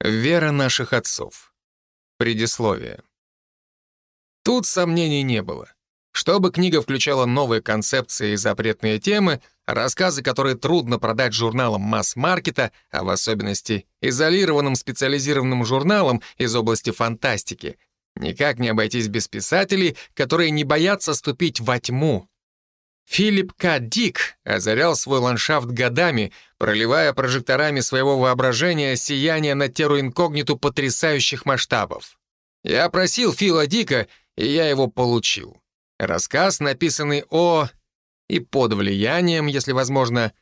Вера наших отцов. Предисловие. Тут сомнений не было. Чтобы книга включала новые концепции и запретные темы, рассказы, которые трудно продать журналам масс-маркета, а в особенности изолированным специализированным журналам из области фантастики, никак не обойтись без писателей, которые не боятся ступить во тьму, Филипп К. Дик озарял свой ландшафт годами, проливая прожекторами своего воображения сияние на теру инкогниту потрясающих масштабов. Я просил Фила Дика, и я его получил. Рассказ, написанный о... и под влиянием, если возможно,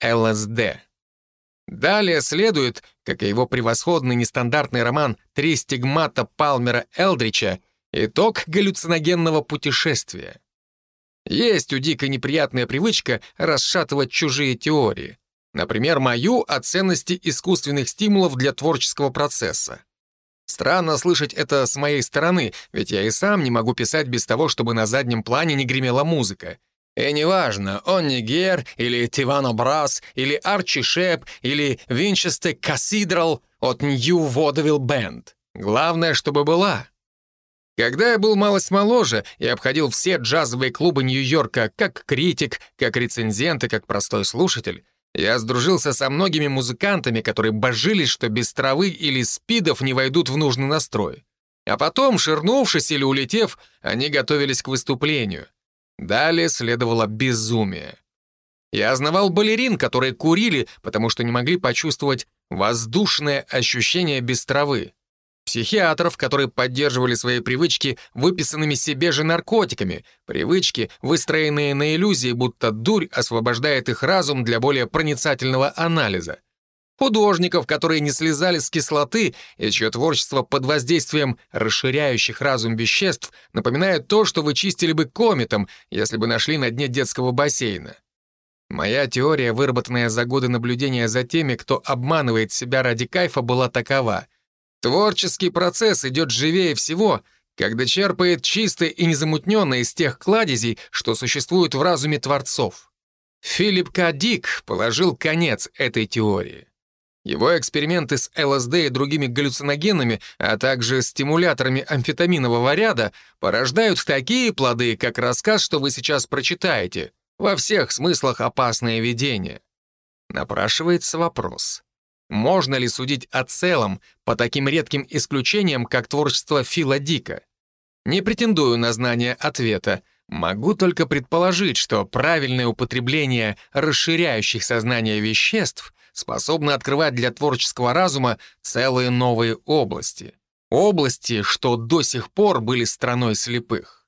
ЛСД. Далее следует, как и его превосходный нестандартный роман «Три стигмата» Палмера Элдрича, итог галлюциногенного путешествия. Есть у Дика неприятная привычка расшатывать чужие теории. Например, мою о ценности искусственных стимулов для творческого процесса. Странно слышать это с моей стороны, ведь я и сам не могу писать без того, чтобы на заднем плане не гремела музыка. И неважно, он не Гер, или Тивано Брас, или Арчи Шеп, или Винчестер Кассидрал от Нью Водевилл Бенд. Главное, чтобы была. Когда я был малость моложе и обходил все джазовые клубы Нью-Йорка как критик, как рецензент и как простой слушатель, я сдружился со многими музыкантами, которые божились, что без травы или спидов не войдут в нужный настрой. А потом, ширнувшись или улетев, они готовились к выступлению. Далее следовало безумие. Я знавал балерин, которые курили, потому что не могли почувствовать воздушное ощущение без травы. Психиатров, которые поддерживали свои привычки выписанными себе же наркотиками, привычки, выстроенные на иллюзии, будто дурь освобождает их разум для более проницательного анализа. Художников, которые не слезали с кислоты и чье творчество под воздействием расширяющих разум веществ напоминает то, что вы чистили бы кометом, если бы нашли на дне детского бассейна. Моя теория, выработанная за годы наблюдения за теми, кто обманывает себя ради кайфа, была такова — Творческий процесс идет живее всего, когда черпает чисто и незамутненно из тех кладезей, что существуют в разуме творцов. Филипп К. Дик положил конец этой теории. Его эксперименты с ЛСД и другими галлюциногенами, а также стимуляторами амфетаминового ряда порождают такие плоды, как рассказ, что вы сейчас прочитаете, во всех смыслах опасное видение. Напрашивается вопрос. Можно ли судить о целом по таким редким исключениям, как творчество Фила Дика? Не претендую на знание ответа. Могу только предположить, что правильное употребление расширяющих сознание веществ способно открывать для творческого разума целые новые области. Области, что до сих пор были страной слепых.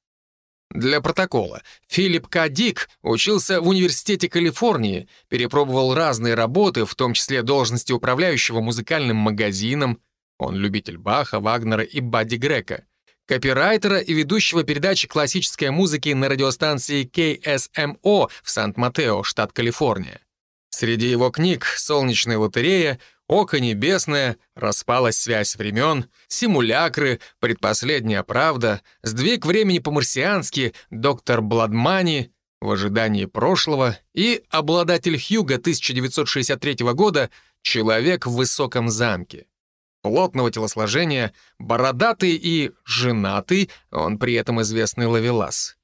Для протокола. Филипп К. Дик учился в Университете Калифорнии, перепробовал разные работы, в том числе должности управляющего музыкальным магазином, он любитель Баха, Вагнера и Бадди Грека, копирайтера и ведущего передачи классической музыки на радиостанции KSMO в Сант-Матео, штат Калифорния. Среди его книг «Солнечная лотерея», Око небесное, распалась связь времен, симулякры, предпоследняя правда, сдвиг времени по-марсиански, доктор Бладмани, в ожидании прошлого и обладатель Хьюга 1963 года «Человек в высоком замке». Плотного телосложения, бородатый и женатый, он при этом известный ловелас.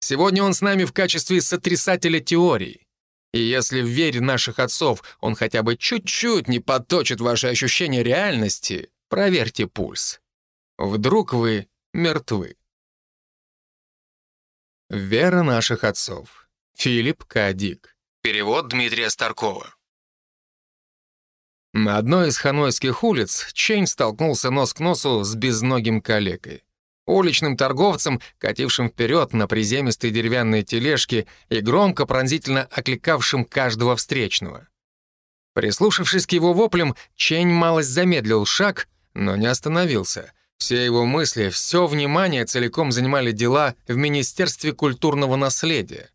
Сегодня он с нами в качестве сотрясателя теорий. И если в вере наших отцов он хотя бы чуть-чуть не подточит ваши ощущения реальности, проверьте пульс. Вдруг вы мертвы. Вера наших отцов. Филипп Кадик. Перевод Дмитрия Старкова. На одной из ханойских улиц Чейн столкнулся нос к носу с безногим калекой уличным торговцем, катившим вперед на приземистой деревянной тележке и громко пронзительно окликавшим каждого встречного. Прислушавшись к его воплям, Чень малость замедлил шаг, но не остановился. Все его мысли, все внимание целиком занимали дела в Министерстве культурного наследия.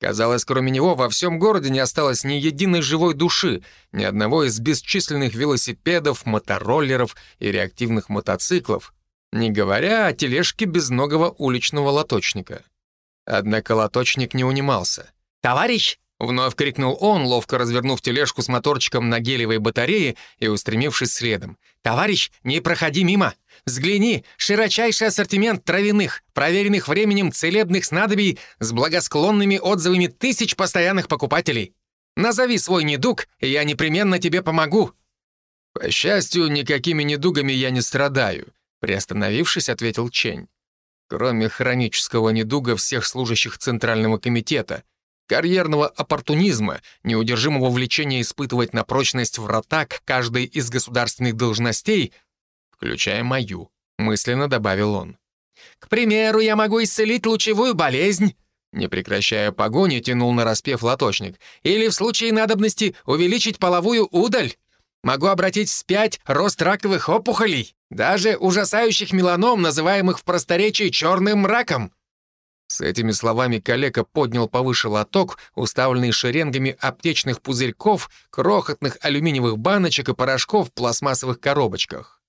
Казалось, кроме него во всем городе не осталось ни единой живой души, ни одного из бесчисленных велосипедов, мотороллеров и реактивных мотоциклов, не говоря о тележке безногого уличного лоточника. Однако лоточник не унимался. «Товарищ, — вновь крикнул он, ловко развернув тележку с моторчиком на гелевой батарее и устремившись следом. «Товарищ, не проходи мимо! Взгляни, широчайший ассортимент травяных, проверенных временем целебных снадобий с благосклонными отзывами тысяч постоянных покупателей. Назови свой недуг, и я непременно тебе помогу». «По счастью, никакими недугами я не страдаю», — приостановившись, ответил Чень. «Кроме хронического недуга всех служащих Центрального комитета — карьерного оппортунизма, неудержимого влечения испытывать на прочность врата к каждой из государственных должностей, включая мою, мысленно добавил он. «К примеру, я могу исцелить лучевую болезнь», не прекращая погони, тянул на распев лоточник. «Или в случае надобности увеличить половую удаль. Могу обратить вспять рост раковых опухолей, даже ужасающих меланом, называемых в просторечии черным раком. С этими словами калека поднял повыше лоток, уставленный шеренгами аптечных пузырьков, крохотных алюминиевых баночек и порошков в пластмассовых коробочках.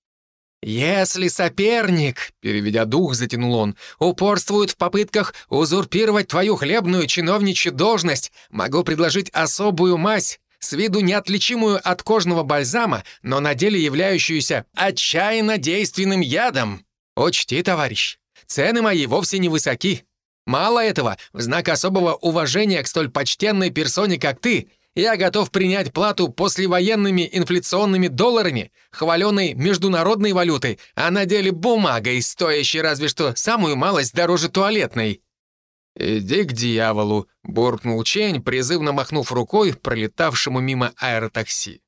«Если соперник, — переведя дух, затянул он, — упорствует в попытках узурпировать твою хлебную чиновничью должность, могу предложить особую мазь, с виду неотличимую от кожного бальзама, но на деле являющуюся отчаянно действенным ядом. Учти, товарищ, цены мои вовсе не высоки. Мало этого, в знак особого уважения к столь почтенной персоне, как ты, я готов принять плату послевоенными инфляционными долларами, хваленой международной валютой, а на деле бумагой, стоящей разве что самую малость дороже туалетной». «Иди к дьяволу», — буркнул Чень, призывно махнув рукой пролетавшему мимо аэротакси.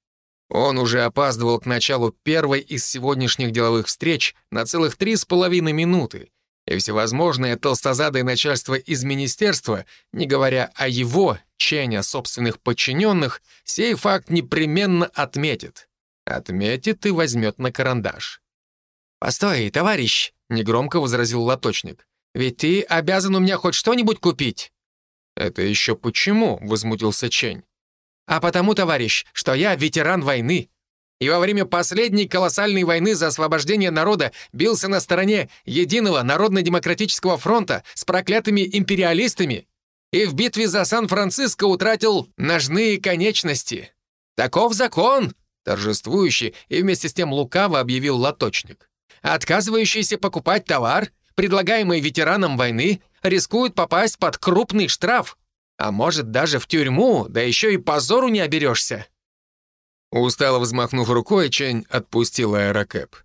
Он уже опаздывал к началу первой из сегодняшних деловых встреч на целых три с половиной минуты, и всевозможное толстозадое начальство из министерства, не говоря о его, Ченя, собственных подчиненных, сей факт непременно отметит. Отметит и возьмет на карандаш. «Постой, товарищ!» — негромко возразил лоточник. «Ведь ты обязан у меня хоть что-нибудь купить». «Это еще почему?» — возмутился Чень. «А потому, товарищ, что я ветеран войны и во время последней колоссальной войны за освобождение народа бился на стороне единого Народно-демократического фронта с проклятыми империалистами и в битве за Сан-Франциско утратил ножные конечности. Таков закон, торжествующий и вместе с тем лукаво объявил лоточник. Отказывающиеся покупать товар, предлагаемый ветеранам войны, рискуют попасть под крупный штраф, а может даже в тюрьму, да еще и позору не оберешься. Устало взмахнув рукой, Чень отпустил аэрокэп.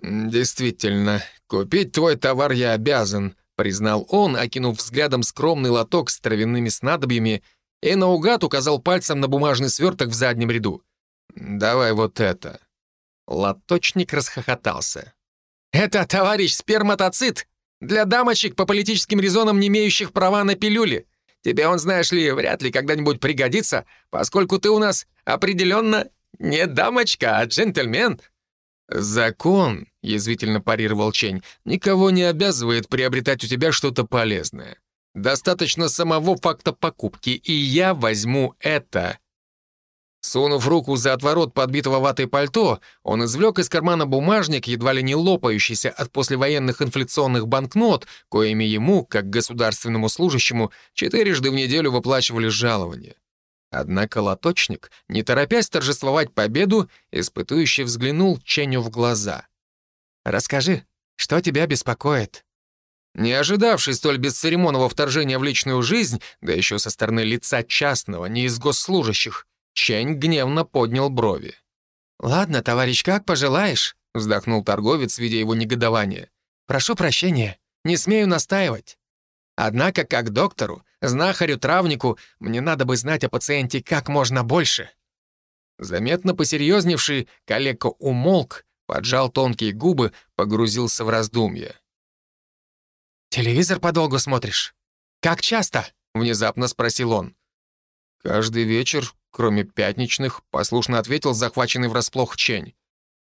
«Действительно, купить твой товар я обязан», — признал он, окинув взглядом скромный лоток с травяными снадобьями и наугад указал пальцем на бумажный сверток в заднем ряду. «Давай вот это». Лоточник расхохотался. «Это, товарищ, сперматоцит! Для дамочек по политическим резонам, не имеющих права на пилюли. Тебе он, знаешь ли, вряд ли когда-нибудь пригодится, поскольку ты у нас определенно «Не дамочка, а джентльмен». «Закон», — язвительно парировал Чень, «никого не обязывает приобретать у тебя что-то полезное. Достаточно самого факта покупки, и я возьму это». Сунув руку за отворот подбитого ватой пальто, он извлек из кармана бумажник, едва ли не лопающийся от послевоенных инфляционных банкнот, коими ему, как государственному служащему, четырежды в неделю выплачивали жалование. Однако лоточник, не торопясь торжествовать победу, испытующий взглянул Ченю в глаза. «Расскажи, что тебя беспокоит?» Не ожидавший столь бесцеремонного вторжения в личную жизнь, да еще со стороны лица частного, не из госслужащих, Чень гневно поднял брови. «Ладно, товарищ, как пожелаешь», — вздохнул торговец, видя его негодование. «Прошу прощения, не смею настаивать. Однако, как доктору, знахарю-травнику, мне надо бы знать о пациенте как можно больше». Заметно посерьезневший, коллега умолк, поджал тонкие губы, погрузился в раздумья. «Телевизор подолгу смотришь? Как часто?» — внезапно спросил он. «Каждый вечер, кроме пятничных», — послушно ответил захваченный врасплох Чень.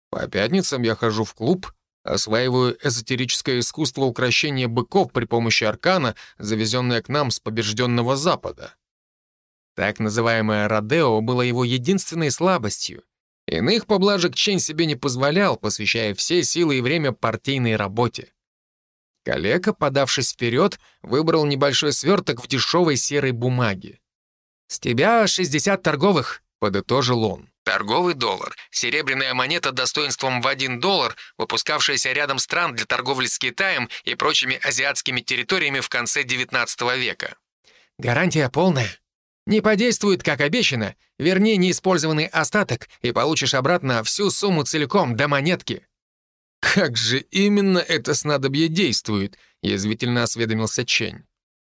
«По пятницам я хожу в клуб, осваиваю эзотерическое искусство украшения быков при помощи аркана, завезенное к нам с побежденного Запада. Так называемое Родео было его единственной слабостью. Иных поблажек Чень себе не позволял, посвящая все силы и время партийной работе. Коллега, подавшись вперед, выбрал небольшой сверток в дешевой серой бумаге. «С тебя 60 торговых», — подытожил он. Торговый доллар — серебряная монета достоинством в 1 доллар, выпускавшаяся рядом стран для торговли с Китаем и прочими азиатскими территориями в конце XIX века. «Гарантия полная. Не подействует, как обещано. Верни неиспользованный остаток и получишь обратно всю сумму целиком до монетки». «Как же именно это снадобье действует?» — язвительно осведомился Чень.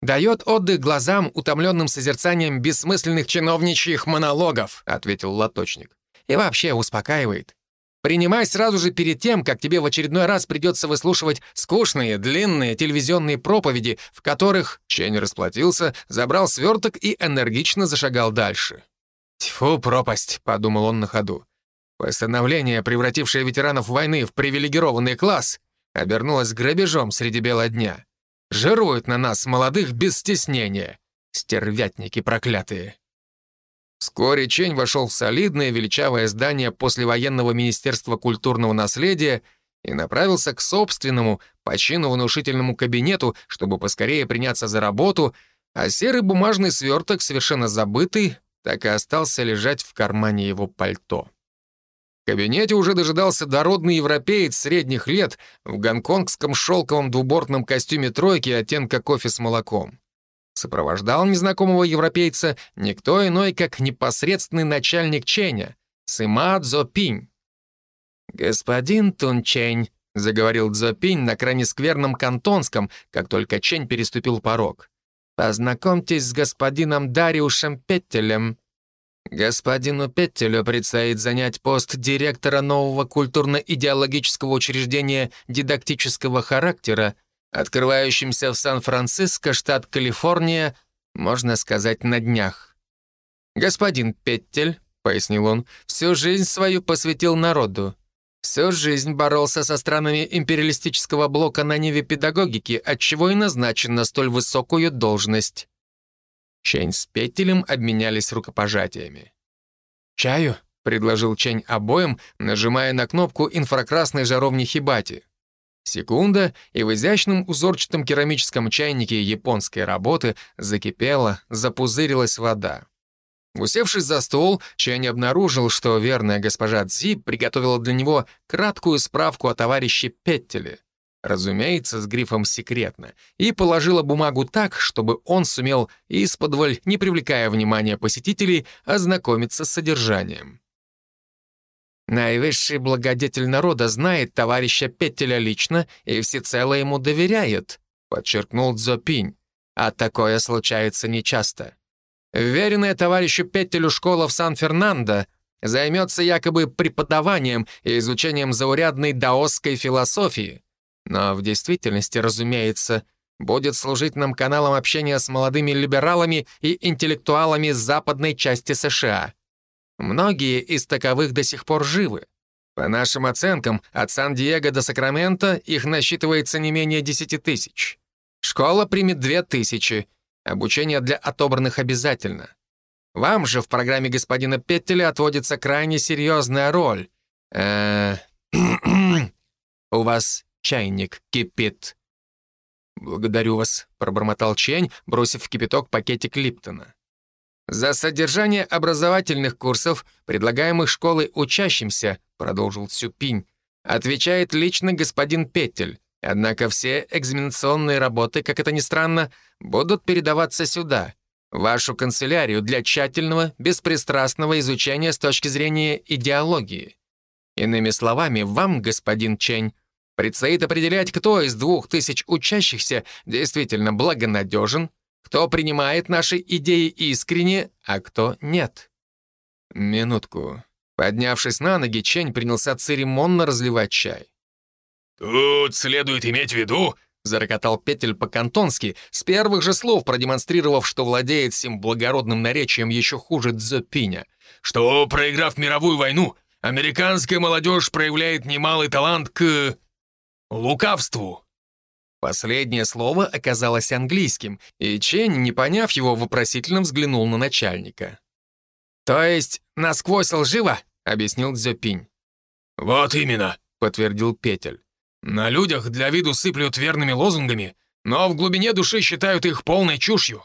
«Дает отдых глазам, утомленным созерцанием бессмысленных чиновничьих монологов», — ответил лоточник. «И вообще успокаивает. Принимай сразу же перед тем, как тебе в очередной раз придется выслушивать скучные, длинные телевизионные проповеди, в которых Чень расплатился, забрал сверток и энергично зашагал дальше. «Тьфу, пропасть», — подумал он на ходу. Постановление, превратившее ветеранов войны в привилегированный класс, обернулось грабежом среди бела дня. Жируют на нас, молодых, без стеснения. Стервятники проклятые. Вскоре Чень вошел в солидное величавое здание послевоенного Министерства культурного наследия и направился к собственному, по чину внушительному кабинету, чтобы поскорее приняться за работу, а серый бумажный сверток, совершенно забытый, так и остался лежать в кармане его пальто. В кабинете уже дожидался дородный европеец средних лет в гонконгском шелковом двубортном костюме тройки оттенка кофе с молоком. Сопровождал незнакомого европейца никто иной, как непосредственный начальник Ченя, Сыма Цзопинь. «Господин Тунчень», — заговорил Цзопинь на крайне скверном кантонском, как только Чень переступил порог. «Познакомьтесь с господином Дариушем Петтелем». Господину Петтелю предстоит занять пост директора нового культурно-идеологического учреждения дидактического характера открывающимся в Сан-Франциско, штат Калифорния, можно сказать, на днях. «Господин Петтель», — пояснил он, — «всю жизнь свою посвятил народу. Всю жизнь боролся со странами империалистического блока на ниве педагогики, отчего и назначен на столь высокую должность». Чень с Петтелем обменялись рукопожатиями. «Чаю?» — предложил Чень обоим, нажимая на кнопку инфракрасной жаровни Хибати. Секунда, и в изящном узорчатом керамическом чайнике японской работы закипела, запузырилась вода. Усевшись за стол, Чэнь обнаружил, что верная госпожа Цзи приготовила для него краткую справку о товарище Петтеле, разумеется, с грифом «секретно», и положила бумагу так, чтобы он сумел исподволь, не привлекая внимания посетителей, ознакомиться с содержанием. Наивысший благодетель народа знает товарища Петтеля лично и всецело ему доверяет», — подчеркнул Дзопинь. «А такое случается нечасто. Веренная товарищу Петтелю школа в Сан-Фернандо займется якобы преподаванием и изучением заурядной даосской философии. Но в действительности, разумеется, будет служить нам каналом общения с молодыми либералами и интеллектуалами западной части США. Многие из таковых до сих пор живы. По нашим оценкам, от Сан-Диего до Сакрамента их насчитывается не менее 10 тысяч. Школа примет 2 тысячи. Обучение для отобранных обязательно. Вам же в программе господина Петтеля отводится крайне серьезная роль. Э У вас чайник кипит. «Благодарю вас», — пробормотал Чень, бросив в кипяток пакетик Липтона. «За содержание образовательных курсов, предлагаемых школой учащимся», продолжил Цюпинь, отвечает лично господин Петтель. Однако все экзаменационные работы, как это ни странно, будут передаваться сюда, вашу канцелярию для тщательного, беспристрастного изучения с точки зрения идеологии. Иными словами, вам, господин Чень, предстоит определять, кто из двух тысяч учащихся действительно благонадежен, кто принимает наши идеи искренне, а кто нет. Минутку. Поднявшись на ноги, Чень принялся церемонно разливать чай. «Тут следует иметь в виду», — зарокотал Петель по-кантонски, с первых же слов продемонстрировав, что владеет сим благородным наречием еще хуже Дзопиня, «что, проиграв мировую войну, американская молодежь проявляет немалый талант к... лукавству». Последнее слово оказалось английским, и Чень, не поняв его, вопросительно взглянул на начальника. «То есть насквозь лживо?» — объяснил Дзёпинь. «Вот именно», — подтвердил Петель. «На людях для виду сыплют верными лозунгами, но в глубине души считают их полной чушью.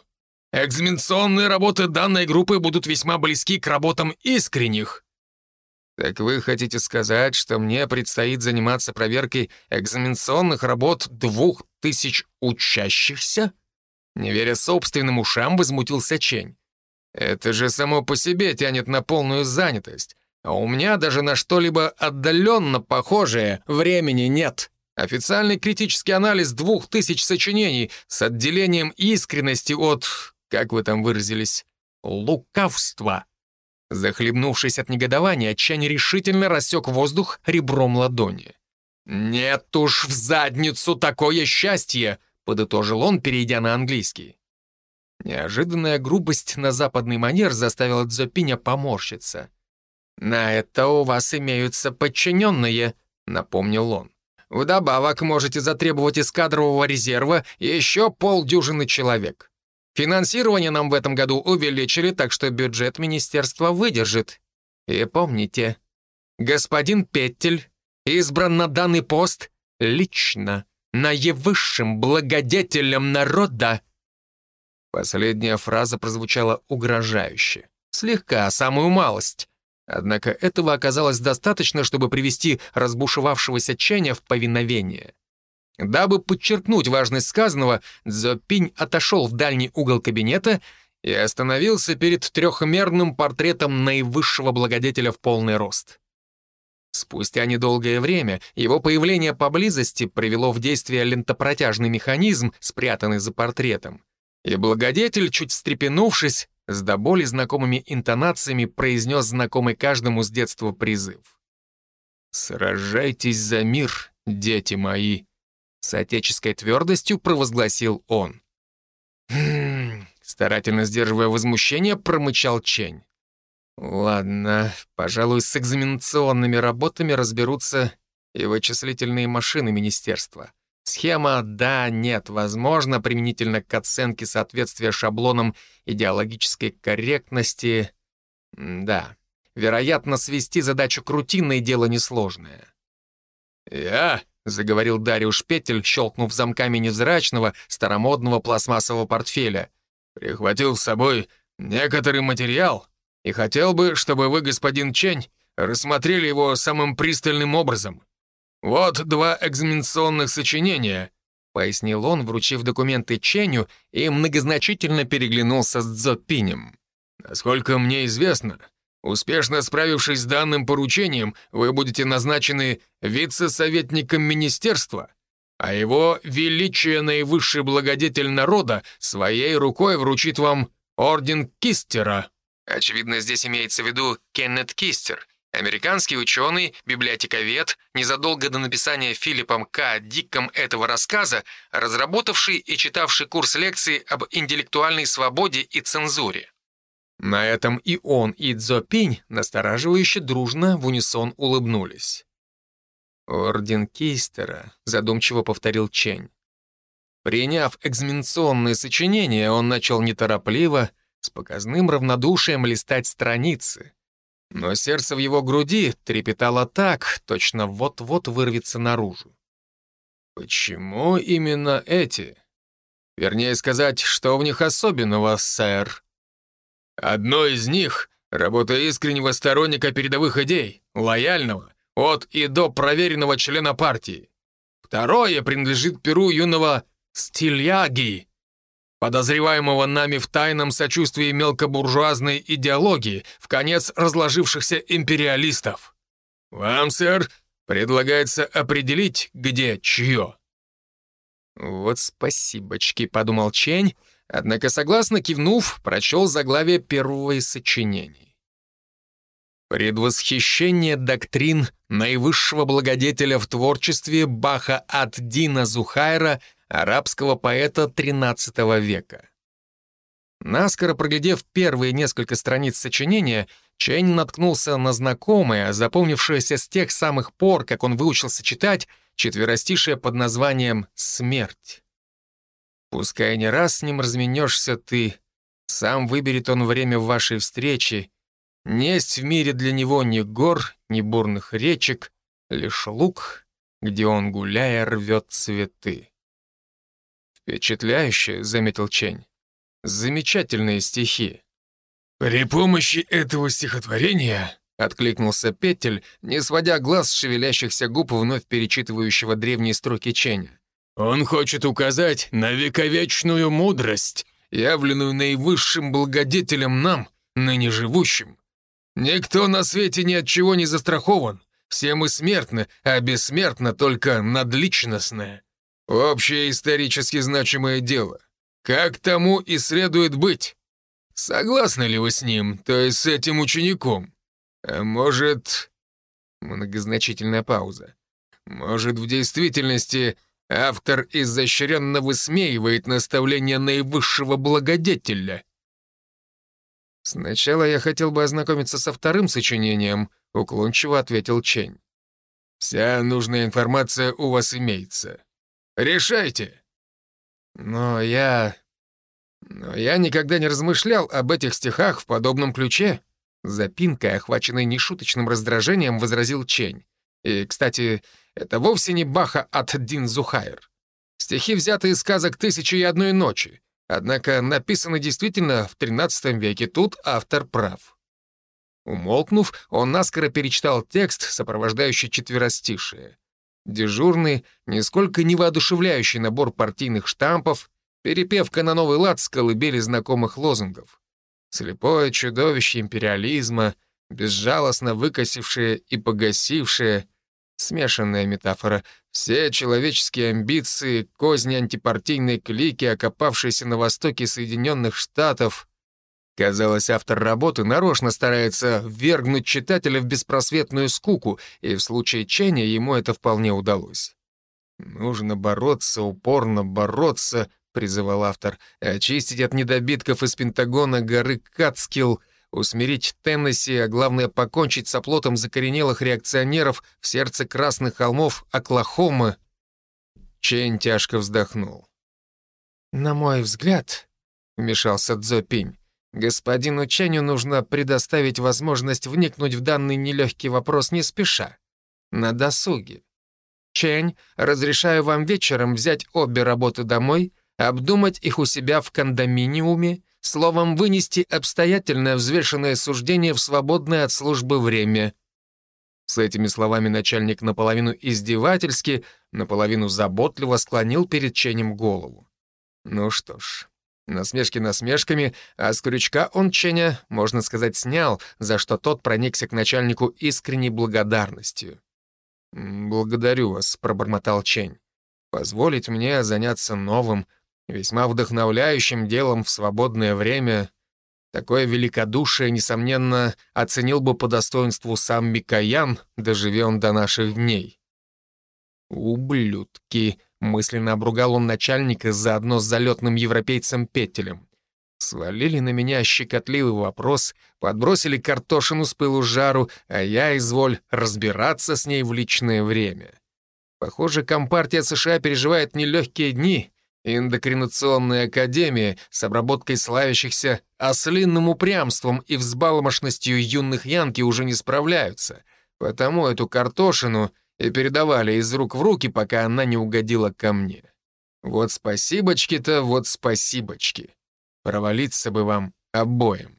Экзаменационные работы данной группы будут весьма близки к работам искренних». «Так вы хотите сказать, что мне предстоит заниматься проверкой экзаменационных работ двух тысяч учащихся?» Не веря собственным ушам, возмутился Чень. «Это же само по себе тянет на полную занятость, а у меня даже на что-либо отдаленно похожее времени нет». Официальный критический анализ двух тысяч сочинений с отделением искренности от, как вы там выразились, лукавства. Захлебнувшись от негодования, Чань решительно рассек воздух ребром ладони. «Нет уж в задницу такое счастье!» — подытожил он, перейдя на английский. Неожиданная грубость на западный манер заставила Дзопиня поморщиться. «На это у вас имеются подчиненные», — напомнил он. Вдобавок можете затребовать из кадрового резерва еще полдюжины человек. Финансирование нам в этом году увеличили, так что бюджет министерства выдержит. И помните, господин Петтель избран на данный пост лично, наивысшим благодетелем народа. Последняя фраза прозвучала угрожающе. Слегка, самую малость. Однако этого оказалось достаточно, чтобы привести разбушевавшегося Ченя в повиновение. Дабы подчеркнуть важность сказанного, Цзопинь отошел в дальний угол кабинета и остановился перед трехмерным портретом наивысшего благодетеля в полный рост. Спустя недолгое время его появление поблизости привело в действие лентопротяжный механизм, спрятанный за портретом. И благодетель, чуть встрепенувшись, с до боли знакомыми интонациями произнес знакомый каждому с детства призыв. «Сражайтесь за мир, дети мои!» С отеческой твердостью провозгласил он. «Хм...» Старательно сдерживая возмущение, промычал Чень. «Ладно, пожалуй, с экзаменационными работами разберутся и вычислительные машины министерства. Схема «да», «нет» возможно применительно к оценке соответствия шаблонам идеологической корректности. Да, вероятно, свести задачу к рутинной дело несложное. «Я», — заговорил Дариуш Петель, щелкнув замками невзрачного, старомодного пластмассового портфеля, «прихватил с собой некоторый материал и хотел бы, чтобы вы, господин Чень, рассмотрели его самым пристальным образом. «Вот два экзаменационных сочинения», — пояснил он, вручив документы Ченю и многозначительно переглянулся с Дзопинем. «Насколько мне известно, успешно справившись с данным поручением, вы будете назначены вице-советником министерства, а его величие наивысший благодетель народа своей рукой вручит вам орден Кистера». Очевидно, здесь имеется в виду Кеннет Кистер — Американский ученый, библиотековед, незадолго до написания Филиппом К. Дикком этого рассказа, разработавший и читавший курс лекций об интеллектуальной свободе и цензуре. На этом и он, и Цзопинь настораживающе дружно в унисон улыбнулись. «Орден Кейстера», — задумчиво повторил Чень. Приняв экзаменационные сочинения, он начал неторопливо, с показным равнодушием листать страницы — но сердце в его груди трепетало так, точно вот-вот вырвется наружу. Почему именно эти? Вернее сказать, что в них особенного, сэр? Одно из них — работа искреннего сторонника передовых идей, лояльного, от и до проверенного члена партии. Второе принадлежит перу юного Стильяги, подозреваемого нами в тайном сочувствии мелкобуржуазной идеологии, в конец разложившихся империалистов. Вам, сэр, предлагается определить, где чье». «Вот спасибочки», — подумал Чень, однако, согласно кивнув, прочел заглавие первого из сочинений. «Предвосхищение доктрин наивысшего благодетеля в творчестве Баха от Дина Зухайра — арабского поэта XIII века. Наскоро проглядев первые несколько страниц сочинения, Чэнь наткнулся на знакомое, запомнившееся с тех самых пор, как он выучился читать, четверостишее под названием «Смерть». «Пускай не раз с ним разменешься ты, сам выберет он время вашей встречи, несть в мире для него ни гор, ни бурных речек, лишь луг, где он, гуляя, рвет цветы». «Впечатляюще», — заметил Чень. Замечательные стихи. «При помощи этого стихотворения», — откликнулся Петель, не сводя глаз с шевелящихся губ вновь перечитывающего древние строки Ченя. «Он хочет указать на вековечную мудрость, явленную наивысшим благодетелем нам, ныне живущим. Никто на свете ни от чего не застрахован. Все мы смертны, а бессмертно только надличностное. Общее исторически значимое дело. Как тому и следует быть. Согласны ли вы с ним, то есть с этим учеником? А может... Многозначительная пауза. Может, в действительности автор изощренно высмеивает наставление наивысшего благодетеля? Сначала я хотел бы ознакомиться со вторым сочинением, уклончиво ответил Чень. Вся нужная информация у вас имеется. Решайте. Но я... Но я никогда не размышлял об этих стихах в подобном ключе. Запинкой, охваченной нешуточным раздражением, возразил Чень. И, кстати, это вовсе не Баха от Дин Зухайр. Стихи взяты из сказок «Тысячи и одной ночи», однако написаны действительно в XIII веке, тут автор прав. Умолкнув, он наскоро перечитал текст, сопровождающий четверостишие. Дежурный, нисколько не воодушевляющий набор партийных штампов, перепевка на новый лад с колыбели знакомых лозунгов. Слепое чудовище империализма, безжалостно выкосившее и погасившее, смешанная метафора, все человеческие амбиции, козни антипартийной клики, окопавшиеся на востоке Соединенных Штатов. Казалось, автор работы нарочно старается ввергнуть читателя в беспросветную скуку, и в случае Ченя ему это вполне удалось. «Нужно бороться, упорно бороться», — призывал автор, «очистить от недобитков из Пентагона горы Кацкилл, усмирить Теннесси, а главное — покончить с оплотом закоренелых реакционеров в сердце Красных холмов Оклахомы». Чень тяжко вздохнул. «На мой взгляд», — вмешался Цзо Пинь, Господину Ченю нужно предоставить возможность вникнуть в данный нелегкий вопрос не спеша, на досуге. Чень, разрешаю вам вечером взять обе работы домой, обдумать их у себя в кондоминиуме, словом, вынести обстоятельное взвешенное суждение в свободное от службы время. С этими словами начальник наполовину издевательски, наполовину заботливо склонил перед Ченем голову. Ну что ж, Насмешки насмешками, а с крючка он Ченя, можно сказать, снял, за что тот проникся к начальнику искренней благодарностью. «Благодарю вас», — пробормотал Чень. «Позволить мне заняться новым, весьма вдохновляющим делом в свободное время. Такое великодушие, несомненно, оценил бы по достоинству сам Микоян, доживе он до наших дней». «Ублюдки», Мысленно обругал он начальника заодно с залетным европейцем Петелем. Свалили на меня щекотливый вопрос, подбросили картошину с пылу жару, а я, изволь, разбираться с ней в личное время. Похоже, Компартия США переживает нелегкие дни. Эндокринационная академия с обработкой славящихся ослинным упрямством и взбалмошностью юных янки уже не справляются. Потому эту картошину и передавали из рук в руки, пока она не угодила ко мне. Вот спасибочки-то, вот спасибочки. Провалиться бы вам обоим.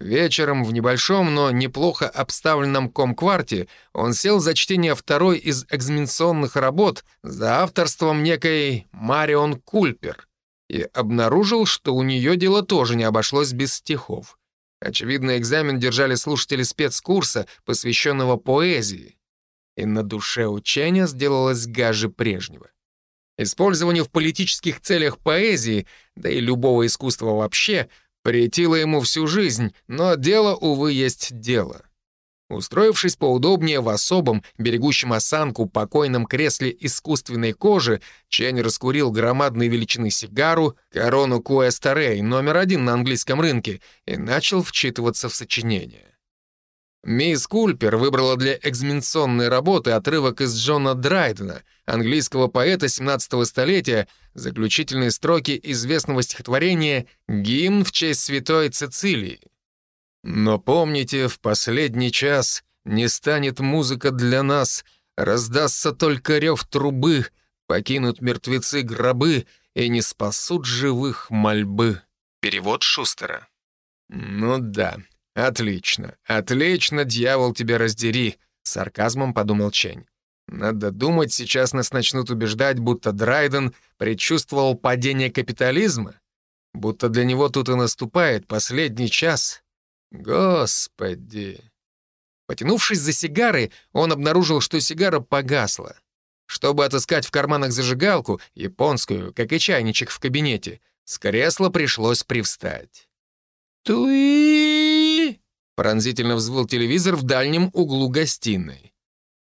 Вечером в небольшом, но неплохо обставленном комкварте он сел за чтение второй из экзаменационных работ за авторством некой Марион Кульпер и обнаружил, что у нее дело тоже не обошлось без стихов. Очевидно, экзамен держали слушатели спецкурса, посвященного поэзии. И на душе учения сделалось гаже прежнего. Использование в политических целях поэзии, да и любого искусства вообще, претило ему всю жизнь, но дело, увы, есть дело. Устроившись поудобнее в особом, берегущем осанку, покойном кресле искусственной кожи, Чень раскурил громадной величины сигару, корону Куэстарей, номер один на английском рынке, и начал вчитываться в сочинение. Мисс Кульпер выбрала для экзаменационной работы отрывок из Джона Драйдена, английского поэта 17 столетия, заключительные строки известного стихотворения «Гимн в честь святой Цицилии». Но помните, в последний час не станет музыка для нас, раздастся только рев трубы, покинут мертвецы гробы, и не спасут живых мольбы. Перевод Шустера. Ну да, отлично, отлично, дьявол тебя раздери, сарказмом подумал Чень. Надо думать, сейчас нас начнут убеждать, будто Драйден предчувствовал падение капитализма, будто для него тут и наступает последний час. Господи! Потянувшись за сигарой, он обнаружил, что сигара погасла. Чтобы отыскать в карманах зажигалку, японскую, как и чайничек в кабинете, с кресла пришлось привстать. «Туи!» — пронзительно взвыл телевизор в дальнем углу гостиной.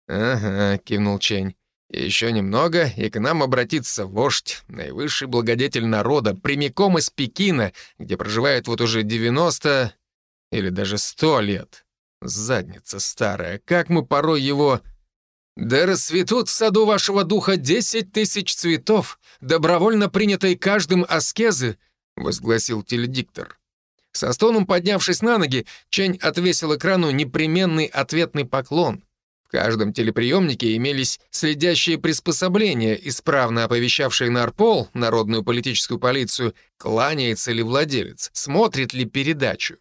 «Ага», — кивнул Чень. «Еще немного, и к нам обратится вождь, наивысший благодетель народа, прямиком из Пекина, где проживает вот уже 90 или даже 100 лет. Задница старая, как мы порой его... Да расцветут в саду вашего духа десять тысяч цветов, добровольно принятой каждым аскезы, возгласил теледиктор. Со стоном поднявшись на ноги, Чень отвесил экрану непременный ответный поклон. В каждом телеприемнике имелись следящие приспособления, исправно оповещавшие Нарпол, народную политическую полицию, кланяется ли владелец, смотрит ли передачу.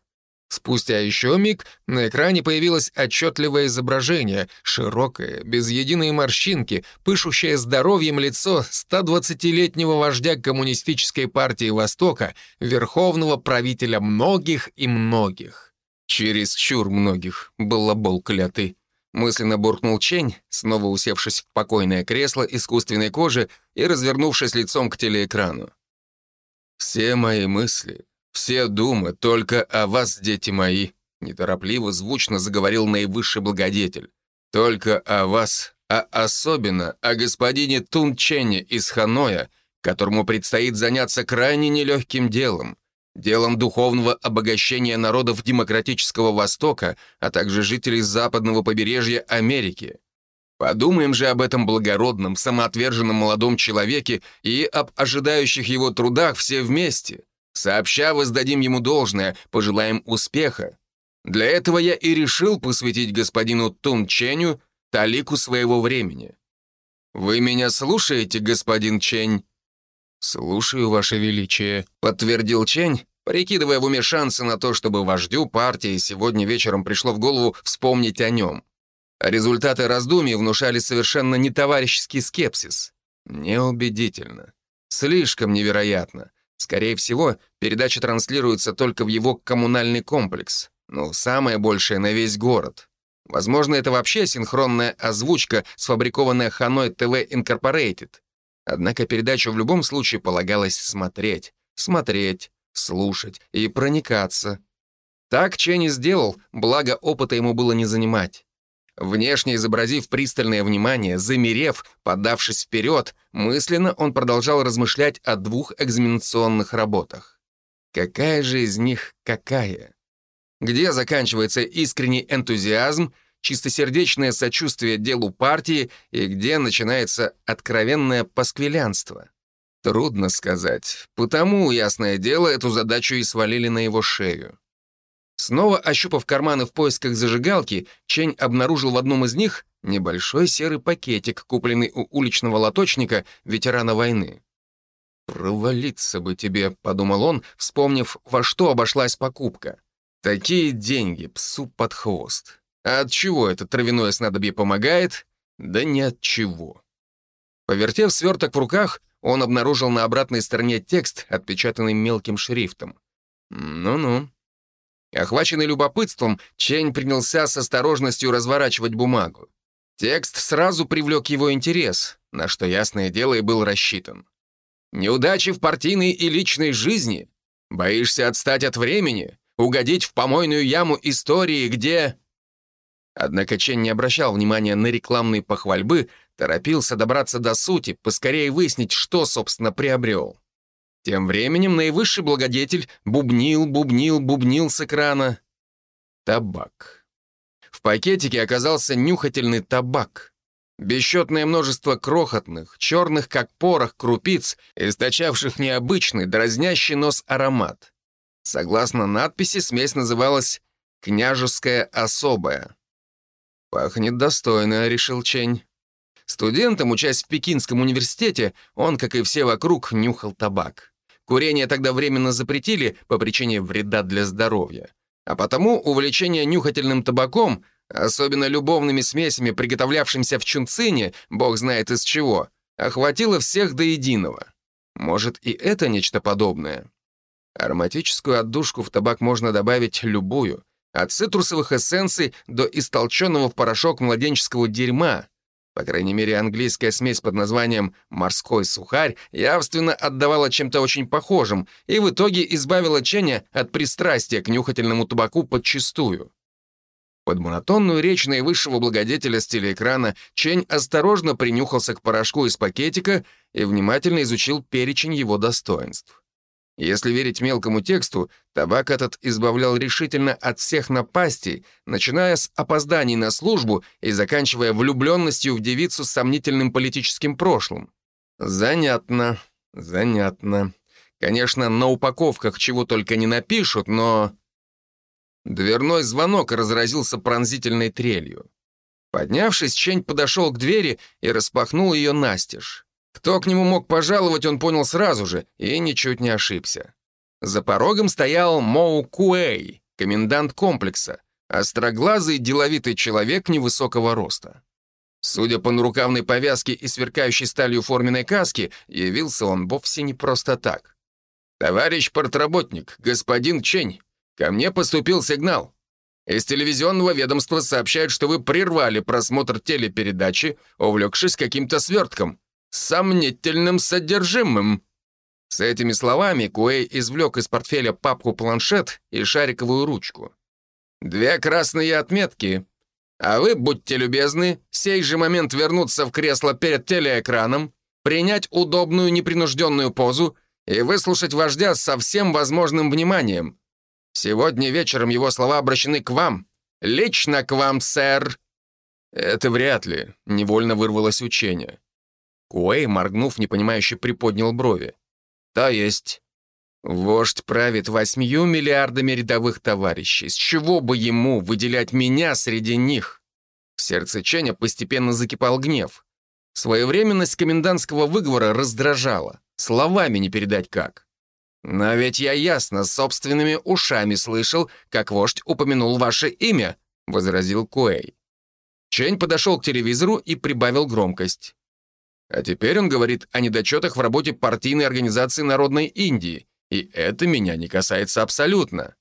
Спустя еще миг на экране появилось отчетливое изображение, широкое, без единой морщинки, пышущее здоровьем лицо 120-летнего вождя Коммунистической партии Востока, верховного правителя многих и многих. Через чур многих, балабол клятый. Мысленно буркнул Чень, снова усевшись в покойное кресло искусственной кожи и развернувшись лицом к телеэкрану. «Все мои мысли, «Все думы только о вас, дети мои», — неторопливо, звучно заговорил наивысший благодетель. «Только о вас, а особенно о господине Тунчене из Ханоя, которому предстоит заняться крайне нелегким делом, делом духовного обогащения народов демократического Востока, а также жителей западного побережья Америки. Подумаем же об этом благородном, самоотверженном молодом человеке и об ожидающих его трудах все вместе. Сообща воздадим ему должное, пожелаем успеха. Для этого я и решил посвятить господину Тун Ченю талику своего времени. Вы меня слушаете, господин Чень? «Слушаю, Ваше Величие», — подтвердил Чень, прикидывая в уме шансы на то, чтобы вождю партии сегодня вечером пришло в голову вспомнить о нем. результаты раздумий внушали совершенно нетоварищеский скепсис. Неубедительно. Слишком невероятно. Скорее всего, передача транслируется только в его коммунальный комплекс. Ну, самое большее на весь город. Возможно, это вообще синхронная озвучка, сфабрикованная Ханой ТВ Incorporated. Однако передачу в любом случае полагалось смотреть, смотреть, слушать и проникаться. Так Ченни сделал, благо опыта ему было не занимать. Внешне изобразив пристальное внимание, замерев, подавшись вперед, мысленно он продолжал размышлять о двух экзаменационных работах. Какая же из них какая? Где заканчивается искренний энтузиазм, чистосердечное сочувствие делу партии и где начинается откровенное пасквилянство? Трудно сказать. Потому, ясное дело, эту задачу и свалили на его шею. Снова ощупав карманы в поисках зажигалки, Чень обнаружил в одном из них небольшой серый пакетик, купленный у уличного лоточника, ветерана войны. «Провалиться бы тебе», — подумал он, вспомнив, во что обошлась покупка. «Такие деньги псу под хвост. А от чего это травяное снадобье помогает? Да ни от чего». Повертев сверток в руках, он обнаружил на обратной стороне текст, отпечатанный мелким шрифтом. «Ну-ну, Охваченный любопытством, Чень принялся с осторожностью разворачивать бумагу. Текст сразу привлек его интерес, на что, ясное дело, и был рассчитан. «Неудачи в партийной и личной жизни? Боишься отстать от времени? Угодить в помойную яму истории, где...» Однако Чен не обращал внимания на рекламные похвальбы, торопился добраться до сути, поскорее выяснить, что, собственно, приобрел. Тем временем наивысший благодетель бубнил, бубнил, бубнил с экрана. Табак. В пакетике оказался нюхательный табак. Бесчетное множество крохотных, черных как порох крупиц, источавших необычный, дразнящий нос аромат. Согласно надписи, смесь называлась «Княжеская особая». «Пахнет достойно», — решил Чень. Студентом, учась в Пекинском университете, он, как и все вокруг, нюхал табак. Курение тогда временно запретили по причине вреда для здоровья. А потому увлечение нюхательным табаком, особенно любовными смесями, приготовлявшимся в Чунцине, бог знает из чего, охватило всех до единого. Может, и это нечто подобное? Ароматическую отдушку в табак можно добавить любую, от цитрусовых эссенций до истолченного в порошок младенческого дерьма. По крайней мере, английская смесь под названием «морской сухарь» явственно отдавала чем-то очень похожим и в итоге избавила Ченя от пристрастия к нюхательному табаку подчистую. Под монотонную речь наивысшего благодетеля с телеэкрана Чень осторожно принюхался к порошку из пакетика и внимательно изучил перечень его достоинств. Если верить мелкому тексту, табак этот избавлял решительно от всех напастей, начиная с опозданий на службу и заканчивая влюбленностью в девицу с сомнительным политическим прошлым. Занятно, занятно. Конечно, на упаковках чего только не напишут, но... Дверной звонок разразился пронзительной трелью. Поднявшись, Чень подошел к двери и распахнул ее настежь. Кто к нему мог пожаловать, он понял сразу же и ничуть не ошибся. За порогом стоял Моу Куэй, комендант комплекса, остроглазый деловитый человек невысокого роста. Судя по нарукавной повязке и сверкающей сталью форменной каски, явился он вовсе не просто так. «Товарищ портработник, господин Чень, ко мне поступил сигнал. Из телевизионного ведомства сообщают, что вы прервали просмотр телепередачи, увлекшись каким-то свертком сомнительным содержимым». С этими словами Куэй извлек из портфеля папку-планшет и шариковую ручку. «Две красные отметки. А вы, будьте любезны, сей же момент вернуться в кресло перед телеэкраном, принять удобную непринужденную позу и выслушать вождя со всем возможным вниманием. Сегодня вечером его слова обращены к вам. Лично к вам, сэр». «Это вряд ли», — невольно вырвалось учение. Куэй, моргнув, непонимающе приподнял брови. «То есть...» «Вождь правит восьмью миллиардами рядовых товарищей. С чего бы ему выделять меня среди них?» В сердце Ченя постепенно закипал гнев. Своевременность комендантского выговора раздражала. Словами не передать как. «Но ведь я ясно собственными ушами слышал, как вождь упомянул ваше имя», — возразил Куэй. Чень подошел к телевизору и прибавил громкость. А теперь он говорит о недочетах в работе партийной организации Народной Индии, и это меня не касается абсолютно.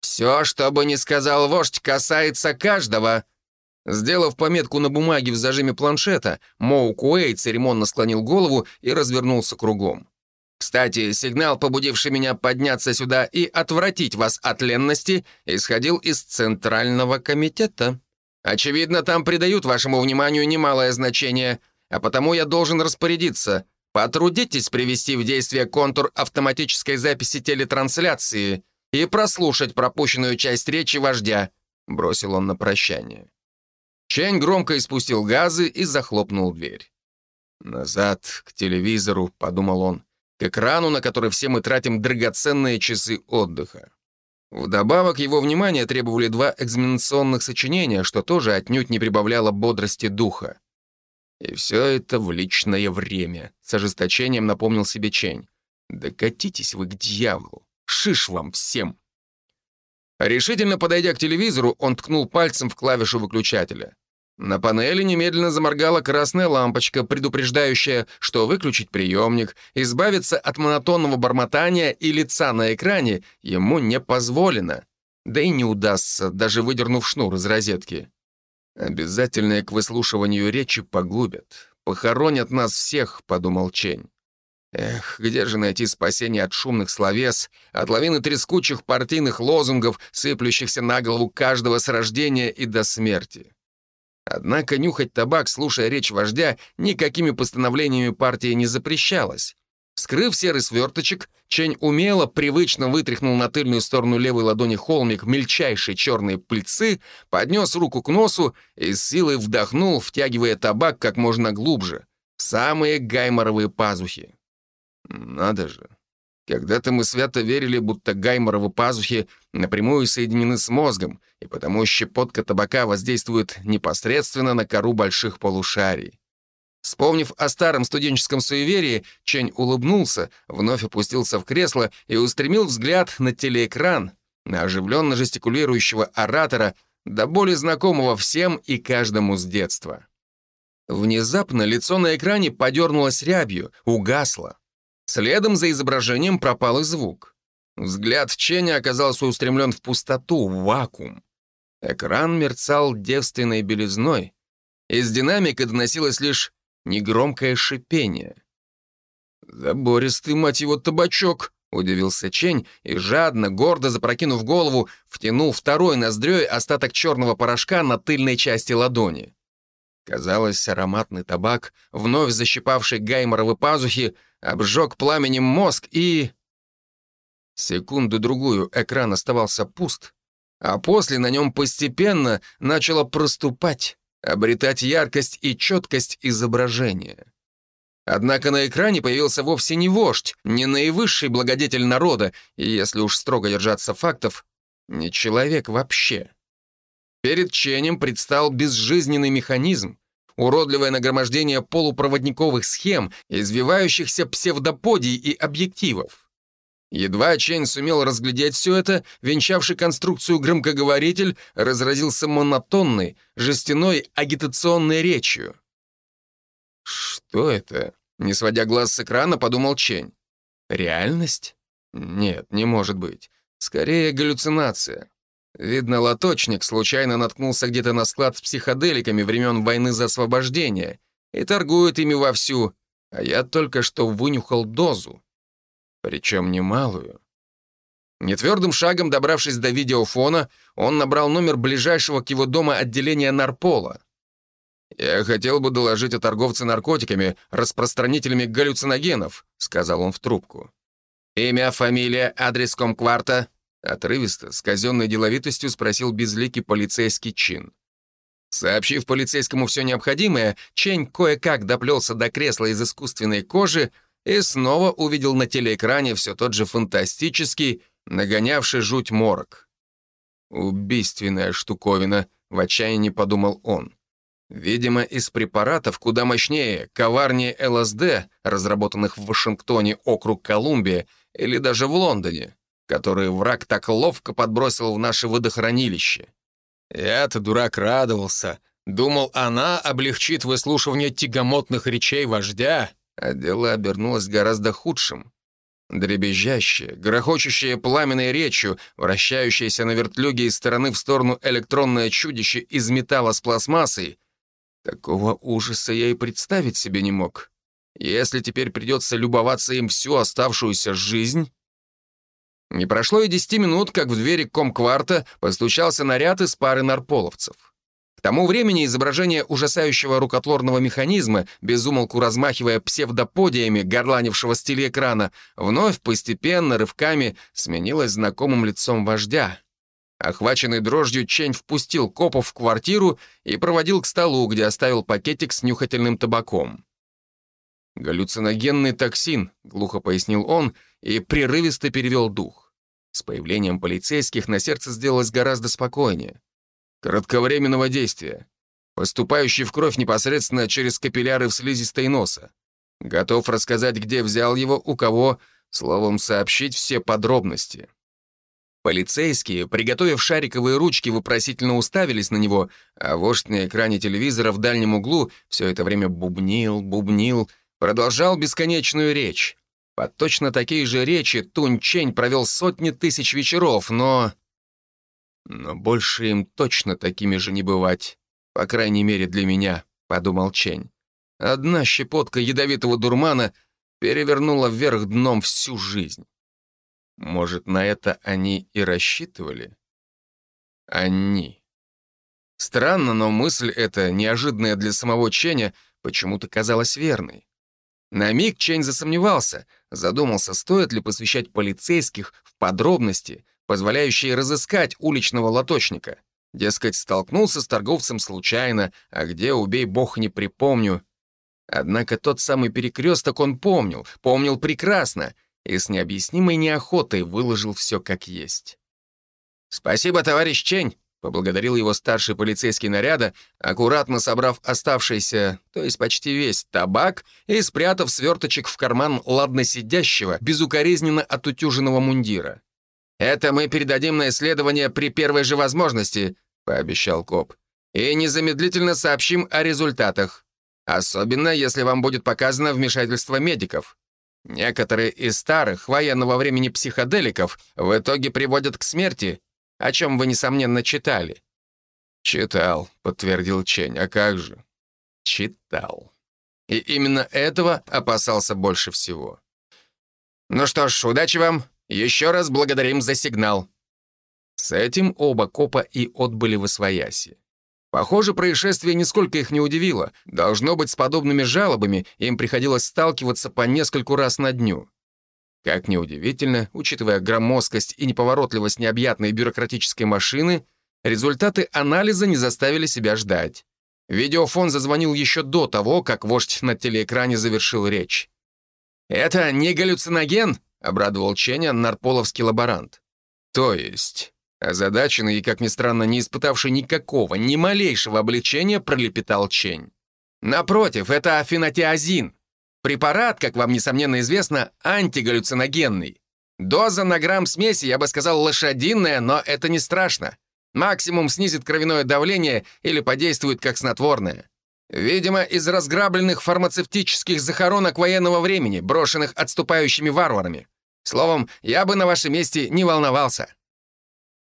Все, что бы ни сказал вождь, касается каждого. Сделав пометку на бумаге в зажиме планшета, Моу Куэй церемонно склонил голову и развернулся кругом. Кстати, сигнал, побудивший меня подняться сюда и отвратить вас от ленности, исходил из Центрального комитета. Очевидно, там придают вашему вниманию немалое значение — а потому я должен распорядиться. Потрудитесь привести в действие контур автоматической записи телетрансляции и прослушать пропущенную часть речи вождя», — бросил он на прощание. Чень громко испустил газы и захлопнул дверь. «Назад, к телевизору», — подумал он, — «к экрану, на который все мы тратим драгоценные часы отдыха». Вдобавок его внимание требовали два экзаменационных сочинения, что тоже отнюдь не прибавляло бодрости духа. И все это в личное время, с ожесточением напомнил себе Чень. Докатитесь вы к дьяволу, шиш вам всем. Решительно подойдя к телевизору, он ткнул пальцем в клавишу выключателя. На панели немедленно заморгала красная лампочка, предупреждающая, что выключить приемник, избавиться от монотонного бормотания и лица на экране ему не позволено. Да и не удастся, даже выдернув шнур из розетки. «Обязательные к выслушиванию речи погубят. Похоронят нас всех», — подумал Чень. Эх, где же найти спасение от шумных словес, от лавины трескучих партийных лозунгов, сыплющихся на голову каждого с рождения и до смерти? Однако нюхать табак, слушая речь вождя, никакими постановлениями партии не запрещалось. Скрыв серый сверточек, Чень умело, привычно вытряхнул на тыльную сторону левой ладони холмик мельчайшей черной пыльцы, поднес руку к носу и с силой вдохнул, втягивая табак как можно глубже, самые гайморовые пазухи. Надо же. Когда-то мы свято верили, будто гайморовы пазухи напрямую соединены с мозгом, и потому щепотка табака воздействует непосредственно на кору больших полушарий. Вспомнив о старом студенческом суеверии, Чень улыбнулся, вновь опустился в кресло и устремил взгляд на телеэкран, на оживленно жестикулирующего оратора, до боли знакомого всем и каждому с детства. Внезапно лицо на экране подернулось рябью, угасло. Следом за изображением пропал и звук. Взгляд Ченя оказался устремлен в пустоту, в вакуум. Экран мерцал девственной белизной. Из динамика доносилось лишь негромкое шипение. «Забористый, мать его, табачок!» — удивился Чень и, жадно, гордо запрокинув голову, втянул второй ноздрёй остаток черного порошка на тыльной части ладони. Казалось, ароматный табак, вновь защипавший гайморовы пазухи, обжег пламенем мозг и... Секунду-другую экран оставался пуст, а после на нем постепенно начало проступать, обретать яркость и четкость изображения. Однако на экране появился вовсе не вождь, не наивысший благодетель народа, и, если уж строго держаться фактов, не человек вообще. Перед Ченем предстал безжизненный механизм, уродливое нагромождение полупроводниковых схем, извивающихся псевдоподий и объективов. Едва Чейн сумел разглядеть все это, венчавший конструкцию громкоговоритель разразился монотонной, жестяной агитационной речью. «Что это?» — не сводя глаз с экрана, подумал Чень. «Реальность? Нет, не может быть. Скорее, галлюцинация. Видно, лоточник случайно наткнулся где-то на склад с психоделиками времен войны за освобождение и торгует ими вовсю, а я только что вынюхал дозу причем немалую. Нетвердым шагом, добравшись до видеофона, он набрал номер ближайшего к его дому отделения Нарпола. «Я хотел бы доложить о торговце наркотиками, распространителями галлюциногенов», сказал он в трубку. «Имя, фамилия, адрес комкварта?» Отрывисто, с казенной деловитостью спросил безликий полицейский чин. Сообщив полицейскому все необходимое, Чень кое-как доплелся до кресла из искусственной кожи, и снова увидел на телеэкране все тот же фантастический, нагонявший жуть морок. «Убийственная штуковина», — в отчаянии подумал он. Видимо, из препаратов куда мощнее, коварнее ЛСД, разработанных в Вашингтоне, округ Колумбия или даже в Лондоне, которые враг так ловко подбросил в наше водохранилище. Я-то, дурак, радовался. Думал, она облегчит выслушивание тягомотных речей вождя, а дело обернулось гораздо худшим. Дребезжащее, грохочущее пламенной речью, вращающееся на вертлюге из стороны в сторону электронное чудище из металла с пластмассой. Такого ужаса я и представить себе не мог. Если теперь придется любоваться им всю оставшуюся жизнь... Не прошло и десяти минут, как в двери комкварта постучался наряд из пары нарполовцев. К тому времени изображение ужасающего рукотворного механизма, безумолку размахивая псевдоподиями, горланившего с телеэкрана, вновь постепенно, рывками, сменилось знакомым лицом вождя. Охваченный дрожью, Чень впустил копов в квартиру и проводил к столу, где оставил пакетик с нюхательным табаком. «Галлюциногенный токсин», — глухо пояснил он и прерывисто перевел дух. С появлением полицейских на сердце сделалось гораздо спокойнее кратковременного действия, поступающий в кровь непосредственно через капилляры в слизистой носа. Готов рассказать, где взял его, у кого, словом, сообщить все подробности. Полицейские, приготовив шариковые ручки, вопросительно уставились на него, а вождь на экране телевизора в дальнем углу все это время бубнил, бубнил, продолжал бесконечную речь. Под точно такие же речи Тунь Чень провел сотни тысяч вечеров, но... Но больше им точно такими же не бывать. По крайней мере, для меня, — подумал Чень. Одна щепотка ядовитого дурмана перевернула вверх дном всю жизнь. Может, на это они и рассчитывали? Они. Странно, но мысль эта, неожиданная для самого Ченя, почему-то казалась верной. На миг Чень засомневался, задумался, стоит ли посвящать полицейских в подробности, позволяющие разыскать уличного лоточника. Дескать, столкнулся с торговцем случайно, а где, убей бог, не припомню. Однако тот самый перекресток он помнил, помнил прекрасно, и с необъяснимой неохотой выложил все как есть. «Спасибо, товарищ Чень», Поблагодарил его старший полицейский наряда, аккуратно собрав оставшийся, то есть почти весь, табак и спрятав сверточек в карман ладно сидящего, безукоризненно отутюженного мундира. «Это мы передадим на исследование при первой же возможности», — пообещал коп. «И незамедлительно сообщим о результатах. Особенно, если вам будет показано вмешательство медиков. Некоторые из старых военного времени психоделиков в итоге приводят к смерти, о чем вы, несомненно, читали». «Читал», — подтвердил Чень. «А как же?» «Читал». И именно этого опасался больше всего. «Ну что ж, удачи вам. Еще раз благодарим за сигнал». С этим оба копа и отбыли в Освояси. Похоже, происшествие нисколько их не удивило. Должно быть, с подобными жалобами им приходилось сталкиваться по нескольку раз на дню. Как неудивительно, учитывая громоздкость и неповоротливость необъятной бюрократической машины, результаты анализа не заставили себя ждать. Видеофон зазвонил еще до того, как вождь на телеэкране завершил речь. «Это не галлюциноген?» — обрадовал Ченя нарполовский лаборант. «То есть...» Озадаченный и, как ни странно, не испытавший никакого, ни малейшего облегчения, пролепетал Чень. «Напротив, это афинотиазин. Препарат, как вам, несомненно, известно, антигаллюциногенный. Доза на грамм смеси, я бы сказал, лошадиная, но это не страшно. Максимум снизит кровяное давление или подействует как снотворное. Видимо, из разграбленных фармацевтических захоронок военного времени, брошенных отступающими варварами. Словом, я бы на вашем месте не волновался.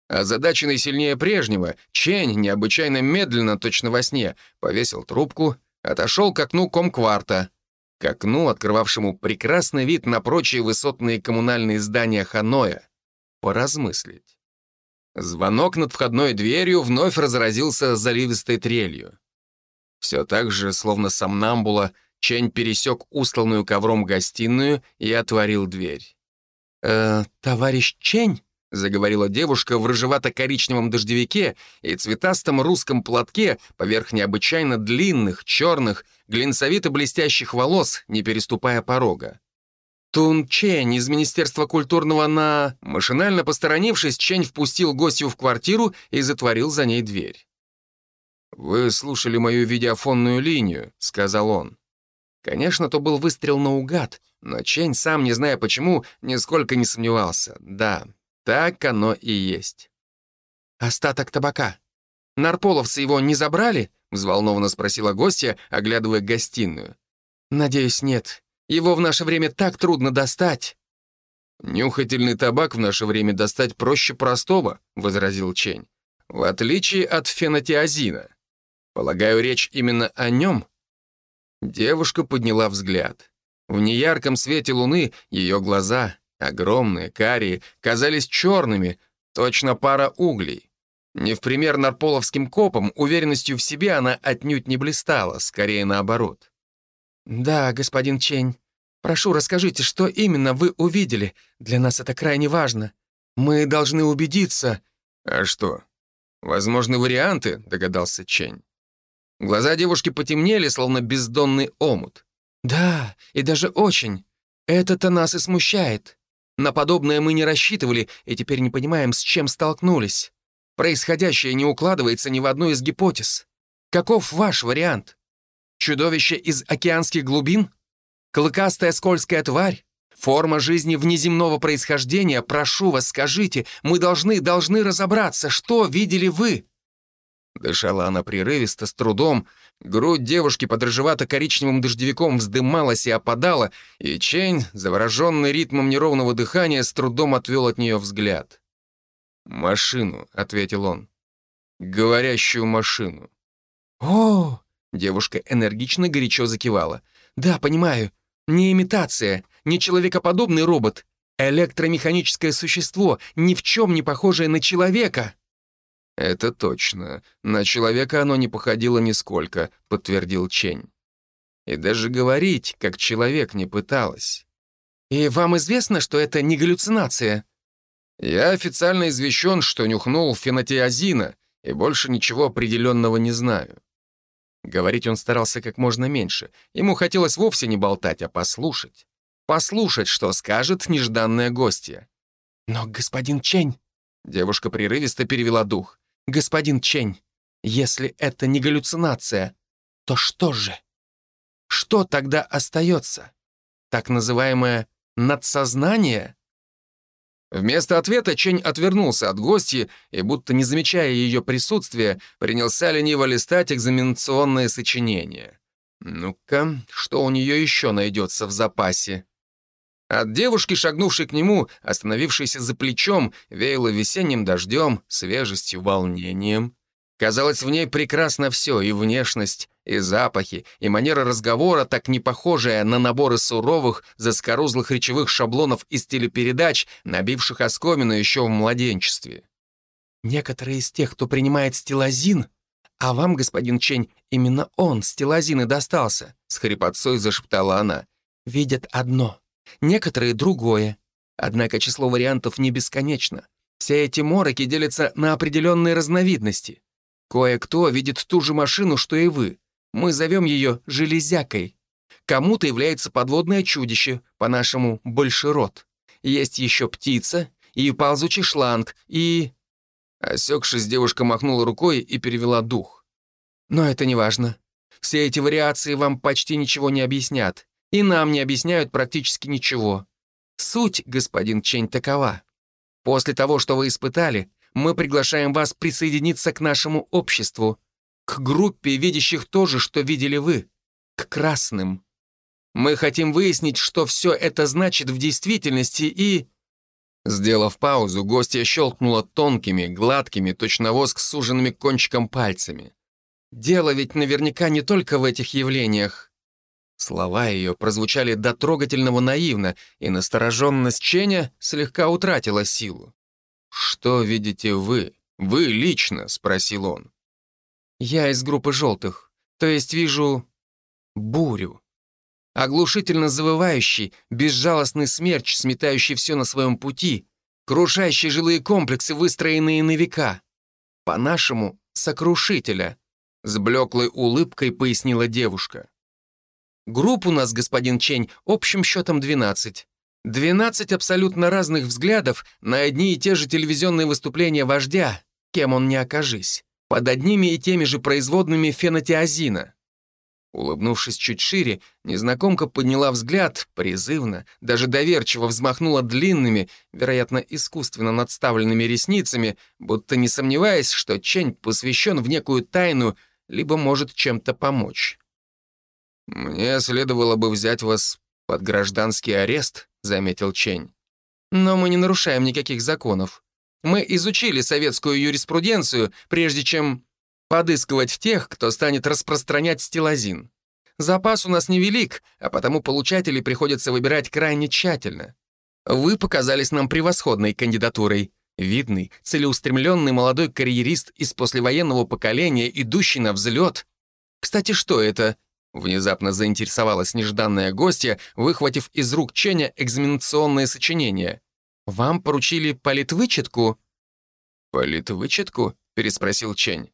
Озадаченный сильнее прежнего, Чень, необычайно медленно, точно во сне, повесил трубку, отошел к окну комкварта, к окну, открывавшему прекрасный вид на прочие высотные коммунальные здания Ханоя, поразмыслить. Звонок над входной дверью вновь разразился заливистой трелью. Все так же, словно сомнамбула, Чень пересек устланную ковром гостиную и отворил дверь. «Э, товарищ Чень?» — заговорила девушка в рыжевато-коричневом дождевике и цветастом русском платке поверх необычайно длинных, черных, глинцевито-блестящих волос, не переступая порога. Тун Чень из Министерства культурного на... Машинально посторонившись, Чень впустил гостью в квартиру и затворил за ней дверь. «Вы слушали мою видеофонную линию», — сказал он. Конечно, то был выстрел наугад, но Чень, сам не зная почему, нисколько не сомневался. Да, так оно и есть. «Остаток табака. Нарполовцы его не забрали?» — взволнованно спросила гостья, оглядывая гостиную. «Надеюсь, нет. Его в наше время так трудно достать». «Нюхательный табак в наше время достать проще простого», — возразил Чень. «В отличие от фенотиазина. Полагаю, речь именно о нем?» Девушка подняла взгляд. В неярком свете луны ее глаза, Огромные, карие, казались черными, точно пара углей. Не в пример нарполовским копам, уверенностью в себе она отнюдь не блистала, скорее наоборот. «Да, господин Чень, прошу, расскажите, что именно вы увидели? Для нас это крайне важно. Мы должны убедиться...» «А что? Возможны варианты?» — догадался Чень. Глаза девушки потемнели, словно бездонный омут. «Да, и даже очень. Это-то нас и смущает. На подобное мы не рассчитывали и теперь не понимаем, с чем столкнулись. Происходящее не укладывается ни в одну из гипотез. Каков ваш вариант? Чудовище из океанских глубин? Клыкастая скользкая тварь? Форма жизни внеземного происхождения? Прошу вас, скажите, мы должны, должны разобраться, что видели вы?» Дышала она прерывисто, с трудом. Грудь девушки под рыжевато-коричневым дождевиком вздымалась и опадала, и Чейн, завороженный ритмом неровного дыхания, с трудом отвел от нее взгляд. «Машину», — ответил он. «Говорящую машину». «О!» — девушка энергично горячо закивала. «Да, понимаю. Не имитация, не человекоподобный робот. Электромеханическое существо, ни в чем не похожее на человека». «Это точно. На человека оно не походило нисколько», — подтвердил Чень. «И даже говорить, как человек, не пыталась». «И вам известно, что это не галлюцинация?» «Я официально извещен, что нюхнул фенотиазина, и больше ничего определенного не знаю». Говорить он старался как можно меньше. Ему хотелось вовсе не болтать, а послушать. Послушать, что скажет нежданная гостья. «Но, господин Чень...» Девушка прерывисто перевела дух. Господин Чень, если это не галлюцинация, то что же? Что тогда остается? Так называемое надсознание? Вместо ответа Чень отвернулся от гостьи и, будто не замечая ее присутствия, принялся лениво листать экзаменационное сочинение. Ну-ка, что у нее еще найдется в запасе? От девушки, шагнувшей к нему, остановившейся за плечом, веяло весенним дождем, свежестью, волнением. Казалось, в ней прекрасно все, и внешность, и запахи, и манера разговора, так не похожая на наборы суровых, заскорузлых речевых шаблонов из телепередач, набивших оскомину еще в младенчестве. Некоторые из тех, кто принимает стилозин, а вам, господин Чень, именно он, стилозин, и достался, с хрипотцой зашептала она, видят одно, некоторые — другое. Однако число вариантов не бесконечно. Все эти мороки делятся на определенные разновидности. Кое-кто видит ту же машину, что и вы. Мы зовем ее «железякой». Кому-то является подводное чудище, по-нашему большерод. Есть еще птица, и ползучий шланг, и... Осекшись, девушка махнула рукой и перевела дух. Но это не важно. Все эти вариации вам почти ничего не объяснят, и нам не объясняют практически ничего. Суть, господин Чень, такова. После того, что вы испытали, мы приглашаем вас присоединиться к нашему обществу, к группе, видящих то же, что видели вы, к красным. Мы хотим выяснить, что все это значит в действительности и...» Сделав паузу, гостья щелкнула тонкими, гладкими, точно воск суженными кончиком пальцами. «Дело ведь наверняка не только в этих явлениях». Слова ее прозвучали до трогательного наивно, и настороженность Ченя слегка утратила силу. «Что видите вы? Вы лично?» — спросил он. «Я из группы желтых, то есть вижу бурю. Оглушительно завывающий, безжалостный смерч, сметающий все на своем пути, крушащий жилые комплексы, выстроенные на века. По-нашему, сокрушителя», — с блеклой улыбкой пояснила девушка. «Групп у нас, господин Чень, общим счетом 12. 12 абсолютно разных взглядов на одни и те же телевизионные выступления вождя, кем он ни окажись, под одними и теми же производными фенотиазина. Улыбнувшись чуть шире, незнакомка подняла взгляд, призывно, даже доверчиво взмахнула длинными, вероятно, искусственно надставленными ресницами, будто не сомневаясь, что Чень посвящен в некую тайну, либо может чем-то помочь. «Мне следовало бы взять вас под гражданский арест», заметил Чень. «Но мы не нарушаем никаких законов. Мы изучили советскую юриспруденцию, прежде чем подыскивать тех, кто станет распространять стилозин. Запас у нас невелик, а потому получателей приходится выбирать крайне тщательно. Вы показались нам превосходной кандидатурой. Видный, целеустремленный молодой карьерист из послевоенного поколения, идущий на взлет. Кстати, что это? Внезапно заинтересовалась нежданная гостья, выхватив из рук Ченя экзаменационное сочинение. «Вам поручили политвычетку?» «Политвычетку?» — переспросил Чень.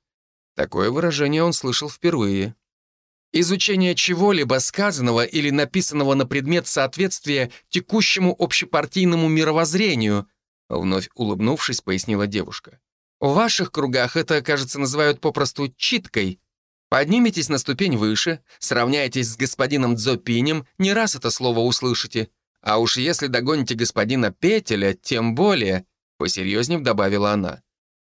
Такое выражение он слышал впервые. «Изучение чего-либо сказанного или написанного на предмет соответствия текущему общепартийному мировоззрению», вновь улыбнувшись, пояснила девушка. «В ваших кругах это, кажется, называют попросту читкой. Подниметесь на ступень выше, сравняетесь с господином Дзопинем, не раз это слово услышите. А уж если догоните господина Петеля, тем более, посерьезнее добавила она.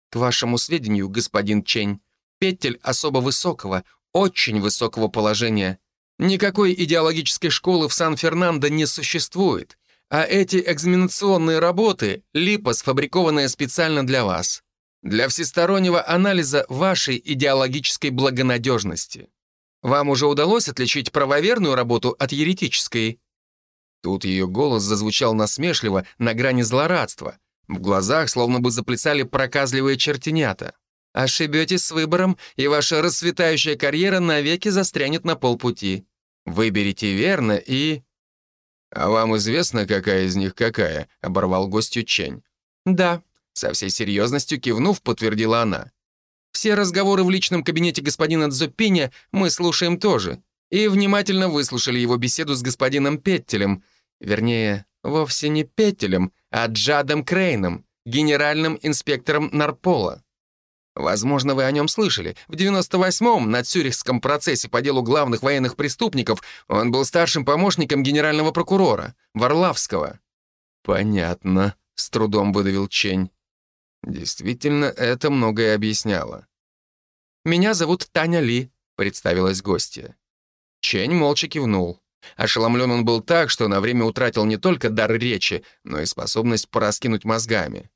К вашему сведению, господин Чень, Петель особо высокого, очень высокого положения. Никакой идеологической школы в Сан-Фернандо не существует, а эти экзаменационные работы — липа, сфабрикованная специально для вас для всестороннего анализа вашей идеологической благонадежности. Вам уже удалось отличить правоверную работу от еретической?» Тут ее голос зазвучал насмешливо, на грани злорадства. В глазах словно бы заплясали проказливые чертенята. Ошибетесь с выбором, и ваша расцветающая карьера навеки застрянет на полпути. Выберите верно и... «А вам известно, какая из них какая?» — оборвал гостью Чень. «Да», со всей серьезностью кивнув, подтвердила она. «Все разговоры в личном кабинете господина Дзопиня мы слушаем тоже, и внимательно выслушали его беседу с господином Петтелем, вернее, вовсе не Петтелем, а Джадом Крейном, генеральным инспектором Нарпола. Возможно, вы о нем слышали. В 98-м на Цюрихском процессе по делу главных военных преступников он был старшим помощником генерального прокурора, Варлавского. «Понятно», — с трудом выдавил Чень. Действительно, это многое объясняло. «Меня зовут Таня Ли», — представилась гостья. Чень молча кивнул. Ошеломлен он был так, что на время утратил не только дар речи, но и способность пораскинуть мозгами.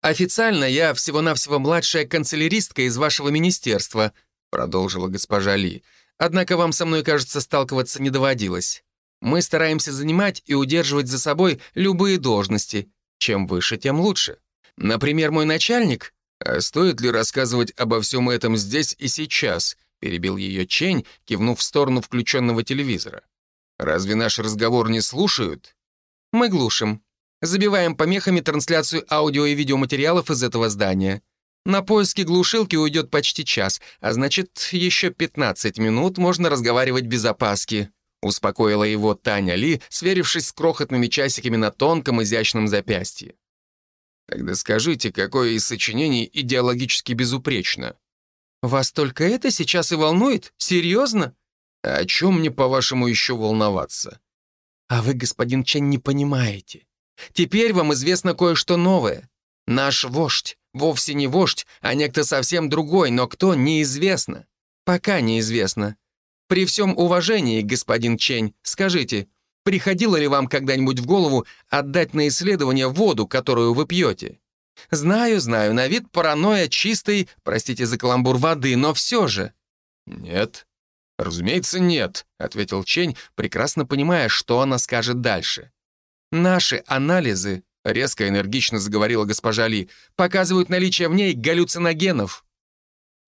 «Официально я всего-навсего младшая канцеляристка из вашего министерства», продолжила госпожа Ли. «Однако вам со мной, кажется, сталкиваться не доводилось. Мы стараемся занимать и удерживать за собой любые должности. Чем выше, тем лучше. Например, мой начальник...» «А стоит ли рассказывать обо всем этом здесь и сейчас?» перебил ее Чень, кивнув в сторону включенного телевизора. «Разве наш разговор не слушают?» «Мы глушим. Забиваем помехами трансляцию аудио и видеоматериалов из этого здания. На поиски глушилки уйдет почти час, а значит, еще 15 минут можно разговаривать без опаски», успокоила его Таня Ли, сверившись с крохотными часиками на тонком изящном запястье. «Тогда скажите, какое из сочинений идеологически безупречно?» «Вас только это сейчас и волнует? Серьезно?» «А «О чем мне, по-вашему, еще волноваться?» «А вы, господин Чен, не понимаете. Теперь вам известно кое-что новое. Наш вождь вовсе не вождь, а некто совсем другой, но кто — неизвестно. Пока неизвестно. При всем уважении, господин Чень, скажите, приходило ли вам когда-нибудь в голову отдать на исследование воду, которую вы пьете? Знаю, знаю, на вид паранойя чистой, простите за каламбур, воды, но все же. Нет. Разумеется, нет, ответил Чень, прекрасно понимая, что она скажет дальше. Наши анализы, резко энергично заговорила госпожа Ли, показывают наличие в ней галлюциногенов.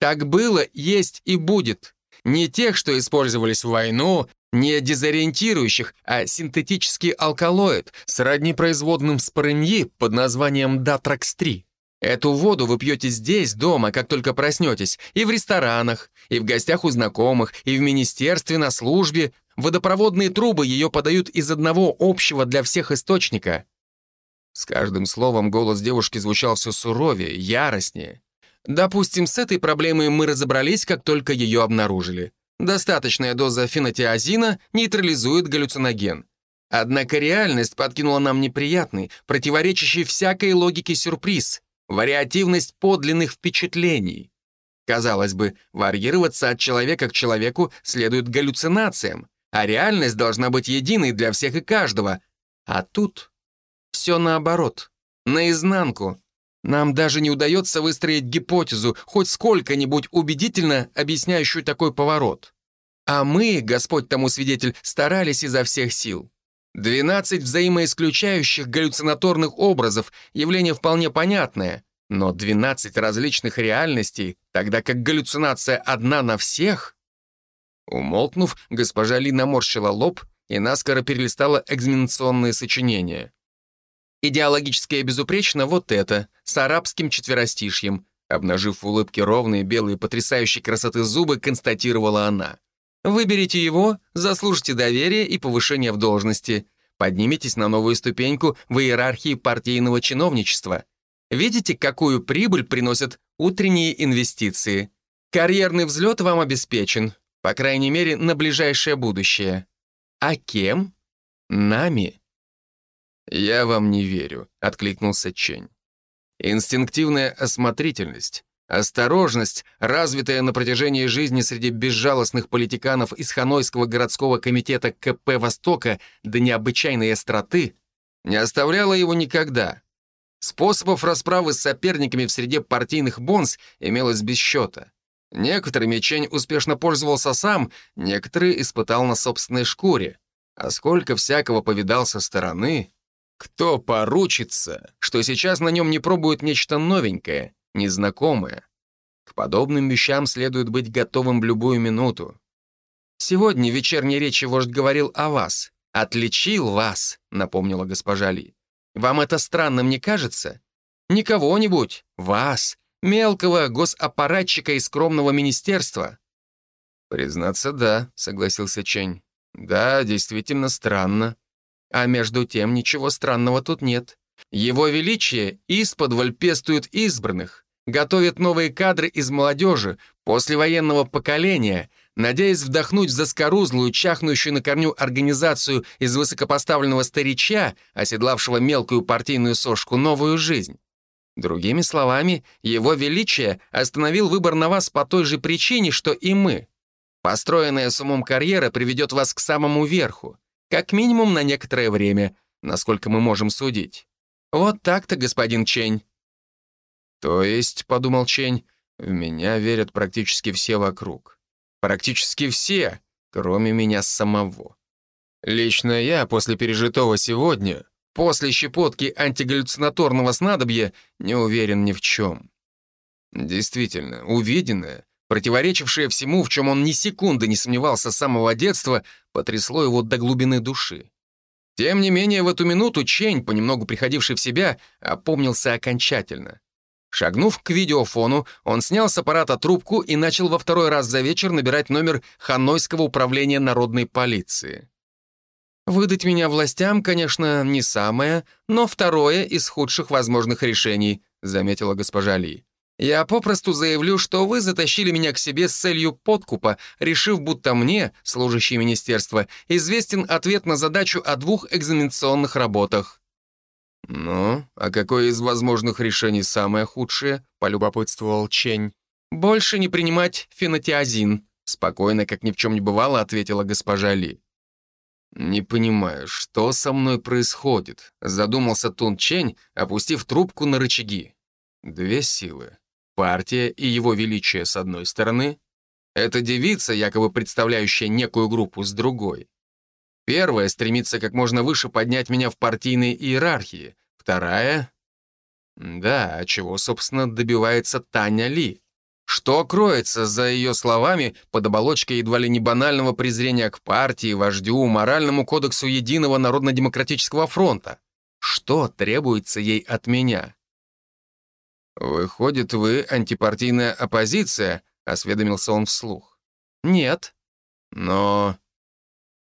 Так было, есть и будет. Не тех, что использовались в войну, не дезориентирующих, а синтетический алкалоид, сродни производным спорыньи под названием Датракс-3. Эту воду вы пьете здесь, дома, как только проснетесь, и в ресторанах, и в гостях у знакомых, и в министерстве, на службе, Водопроводные трубы ее подают из одного общего для всех источника. С каждым словом голос девушки звучал все суровее, яростнее. Допустим, с этой проблемой мы разобрались, как только ее обнаружили. Достаточная доза фенотиазина нейтрализует галлюциноген. Однако реальность подкинула нам неприятный, противоречащий всякой логике сюрприз — вариативность подлинных впечатлений. Казалось бы, варьироваться от человека к человеку следует галлюцинациям, а реальность должна быть единой для всех и каждого. А тут все наоборот, наизнанку. Нам даже не удается выстроить гипотезу, хоть сколько-нибудь убедительно объясняющую такой поворот. А мы, Господь тому свидетель, старались изо всех сил. 12 взаимоисключающих галлюцинаторных образов, явление вполне понятное, но 12 различных реальностей, тогда как галлюцинация одна на всех, Умолкнув, госпожа Ли наморщила лоб и наскоро перелистала экзаменационные сочинения. «Идеологическое безупречно вот это, с арабским четверостишьем», обнажив в улыбке ровные белые потрясающей красоты зубы, констатировала она. «Выберите его, заслужите доверие и повышение в должности. Подниметесь на новую ступеньку в иерархии партийного чиновничества. Видите, какую прибыль приносят утренние инвестиции? Карьерный взлет вам обеспечен. По крайней мере, на ближайшее будущее. А кем? Нами. «Я вам не верю», — откликнулся Чень. «Инстинктивная осмотрительность, осторожность, развитая на протяжении жизни среди безжалостных политиканов из Ханойского городского комитета КП Востока до необычайной остроты, не оставляла его никогда. Способов расправы с соперниками в среде партийных бонс имелось без счета. Некоторыми Чень успешно пользовался сам, некоторые испытал на собственной шкуре. А сколько всякого повидал со стороны. Кто поручится, что сейчас на нем не пробуют нечто новенькое, незнакомое? К подобным вещам следует быть готовым в любую минуту. «Сегодня в вечерней речи вождь говорил о вас. Отличил вас», — напомнила госпожа Ли. «Вам это странным не кажется? Не кого-нибудь, вас, Мелкого госаппаратчика из скромного министерства». «Признаться, да», — согласился Чень. «Да, действительно странно. А между тем ничего странного тут нет. Его Величие исподволь пестует избранных, готовит новые кадры из молодежи, послевоенного поколения, надеясь вдохнуть в заскорузлую, чахнущую на корню организацию из высокопоставленного старича, оседлавшего мелкую партийную сошку, новую жизнь. Другими словами, его величие остановил выбор на вас по той же причине, что и мы. Построенная с умом карьера приведет вас к самому верху, как минимум на некоторое время, насколько мы можем судить. Вот так-то, господин Чень. То есть, — подумал Чень, — в меня верят практически все вокруг. Практически все, кроме меня самого. Лично я после пережитого сегодня После щепотки антигаллюцинаторного снадобья не уверен ни в чем. Действительно, увиденное, противоречившее всему, в чем он ни секунды не сомневался с самого детства, потрясло его до глубины души. Тем не менее, в эту минуту Чень, понемногу приходивший в себя, опомнился окончательно. Шагнув к видеофону, он снял с аппарата трубку и начал во второй раз за вечер набирать номер Ханойского управления народной полиции. Выдать меня властям, конечно, не самое, но второе из худших возможных решений, заметила госпожа Ли. Я попросту заявлю, что вы затащили меня к себе с целью подкупа, решив, будто мне, служащий министерства, известен ответ на задачу о двух экзаменационных работах. «Ну, а какое из возможных решений самое худшее?» — полюбопытствовал Чень. «Больше не принимать фенотиазин», — спокойно, как ни в чем не бывало, ответила госпожа Ли. «Не понимаю, что со мной происходит?» — задумался Тун Чень, опустив трубку на рычаги. «Две силы. Партия и его величие с одной стороны. Это девица, якобы представляющая некую группу, с другой. Первая стремится как можно выше поднять меня в партийной иерархии. Вторая... Да, чего, собственно, добивается Таня Ли? Что кроется за ее словами под оболочкой едва ли не банального презрения к партии, вождю, моральному кодексу Единого Народно-Демократического фронта? Что требуется ей от меня? «Выходит, вы антипартийная оппозиция?» — осведомился он вслух. «Нет». «Но...»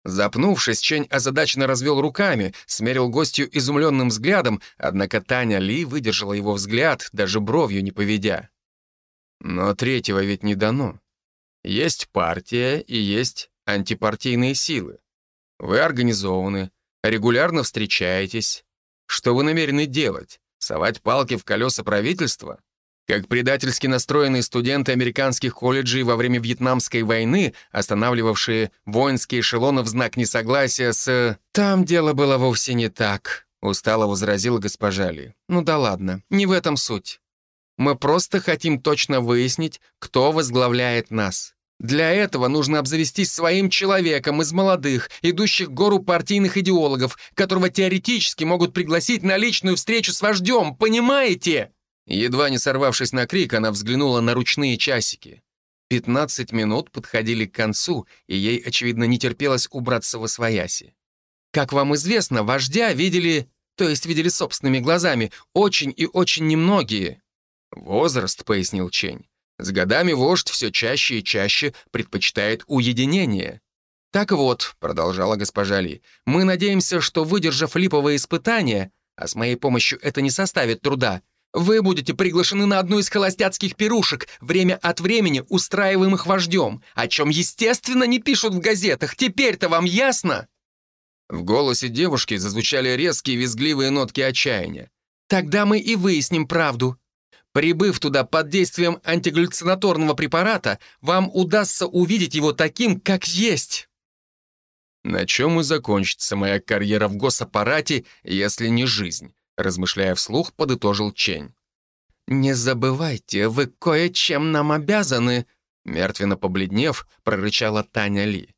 Запнувшись, Чень озадаченно развел руками, смерил гостью изумленным взглядом, однако Таня Ли выдержала его взгляд, даже бровью не поведя. Но третьего ведь не дано. Есть партия и есть антипартийные силы. Вы организованы, регулярно встречаетесь. Что вы намерены делать? Совать палки в колеса правительства? Как предательски настроенные студенты американских колледжей во время Вьетнамской войны, останавливавшие воинские эшелоны в знак несогласия с... «Там дело было вовсе не так», — устало возразила госпожа Ли. «Ну да ладно, не в этом суть. Мы просто хотим точно выяснить, кто возглавляет нас. Для этого нужно обзавестись своим человеком из молодых, идущих гору партийных идеологов, которого теоретически могут пригласить на личную встречу с вождем, понимаете?» Едва не сорвавшись на крик, она взглянула на ручные часики. Пятнадцать минут подходили к концу, и ей, очевидно, не терпелось убраться во свояси. «Как вам известно, вождя видели, то есть видели собственными глазами, очень и очень немногие». «Возраст», — пояснил Чень. «С годами вождь все чаще и чаще предпочитает уединение». «Так вот», — продолжала госпожа Ли, «мы надеемся, что, выдержав липовые испытания, а с моей помощью это не составит труда, вы будете приглашены на одну из холостяцких пирушек, время от времени устраиваемых вождем, о чем, естественно, не пишут в газетах. Теперь-то вам ясно?» В голосе девушки зазвучали резкие визгливые нотки отчаяния. «Тогда мы и выясним правду. Прибыв туда под действием антигаллюцинаторного препарата, вам удастся увидеть его таким, как есть. На чем и закончится моя карьера в госаппарате, если не жизнь, размышляя вслух, подытожил Чень. «Не забывайте, вы кое-чем нам обязаны», мертвенно побледнев, прорычала Таня Ли.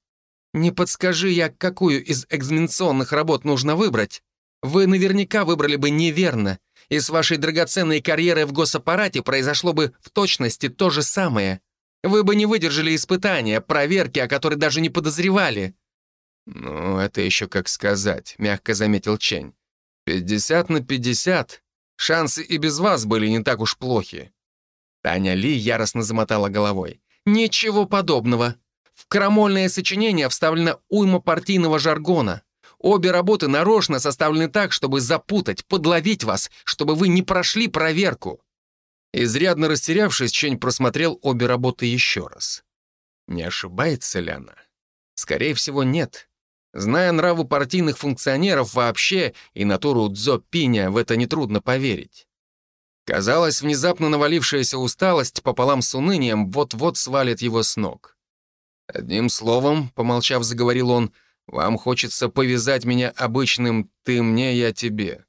«Не подскажи я, какую из экзаменационных работ нужно выбрать. Вы наверняка выбрали бы неверно, и с вашей драгоценной карьерой в госаппарате произошло бы в точности то же самое. Вы бы не выдержали испытания, проверки, о которой даже не подозревали». «Ну, это еще как сказать», — мягко заметил Чень. «Пятьдесят на пятьдесят. Шансы и без вас были не так уж плохи». Таня Ли яростно замотала головой. «Ничего подобного. В крамольное сочинение вставлена уйма партийного жаргона. Обе работы нарочно составлены так, чтобы запутать, подловить вас, чтобы вы не прошли проверку. Изрядно растерявшись, Чень просмотрел обе работы еще раз. Не ошибается ли она? Скорее всего, нет. Зная нравы партийных функционеров вообще и натуру Цзо Пиня, в это нетрудно поверить. Казалось, внезапно навалившаяся усталость пополам с унынием вот-вот свалит его с ног. Одним словом, помолчав, заговорил он, «Вам хочется повязать меня обычным «ты мне, я тебе».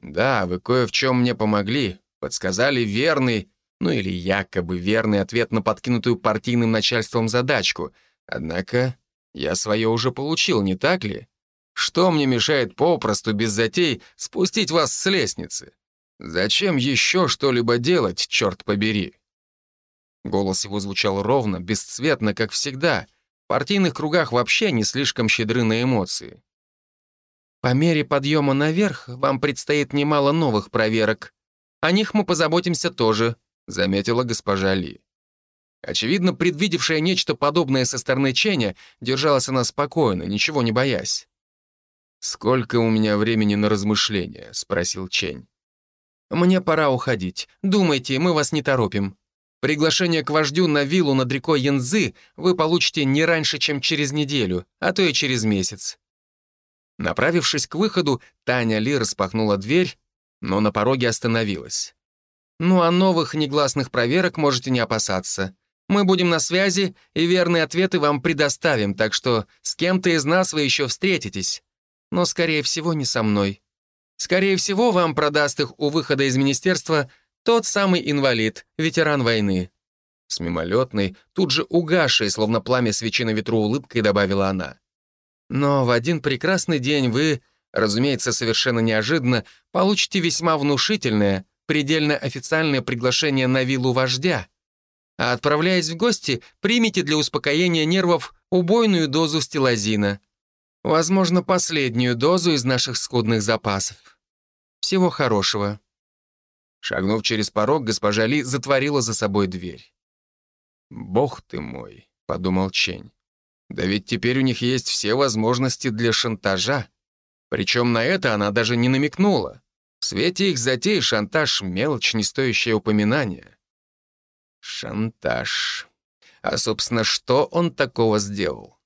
Да, вы кое в чем мне помогли, подсказали верный, ну или якобы верный ответ на подкинутую партийным начальством задачку. Однако я свое уже получил, не так ли? Что мне мешает попросту, без затей, спустить вас с лестницы? Зачем еще что-либо делать, черт побери?» Голос его звучал ровно, бесцветно, как всегда. Партийных кругах вообще не слишком щедры на эмоции. «По мере подъема наверх вам предстоит немало новых проверок. О них мы позаботимся тоже», — заметила госпожа Ли. Очевидно, предвидевшая нечто подобное со стороны Ченя, держалась она спокойно, ничего не боясь. «Сколько у меня времени на размышления?» — спросил Чень. «Мне пора уходить. Думайте, мы вас не торопим. Приглашение к вождю на виллу над рекой Янзы вы получите не раньше, чем через неделю, а то и через месяц». Направившись к выходу, Таня Ли распахнула дверь, но на пороге остановилась. «Ну, а новых негласных проверок можете не опасаться. Мы будем на связи, и верные ответы вам предоставим, так что с кем-то из нас вы еще встретитесь. Но, скорее всего, не со мной. Скорее всего, вам продаст их у выхода из министерства тот самый инвалид, ветеран войны». С мимолетной, тут же угасшей, словно пламя свечи на ветру улыбкой, добавила она. «Но в один прекрасный день вы, разумеется, совершенно неожиданно, получите весьма внушительное, предельно официальное приглашение на виллу вождя, а отправляясь в гости, примите для успокоения нервов убойную дозу стилозина. Возможно, последнюю дозу из наших скудных запасов. Всего хорошего». Шагнув через порог, госпожа Ли затворила за собой дверь. «Бог ты мой», — подумал Чень. «Да ведь теперь у них есть все возможности для шантажа. Причем на это она даже не намекнула. В свете их затей шантаж — мелочь, не стоящее упоминания. Шантаж. А, собственно, что он такого сделал?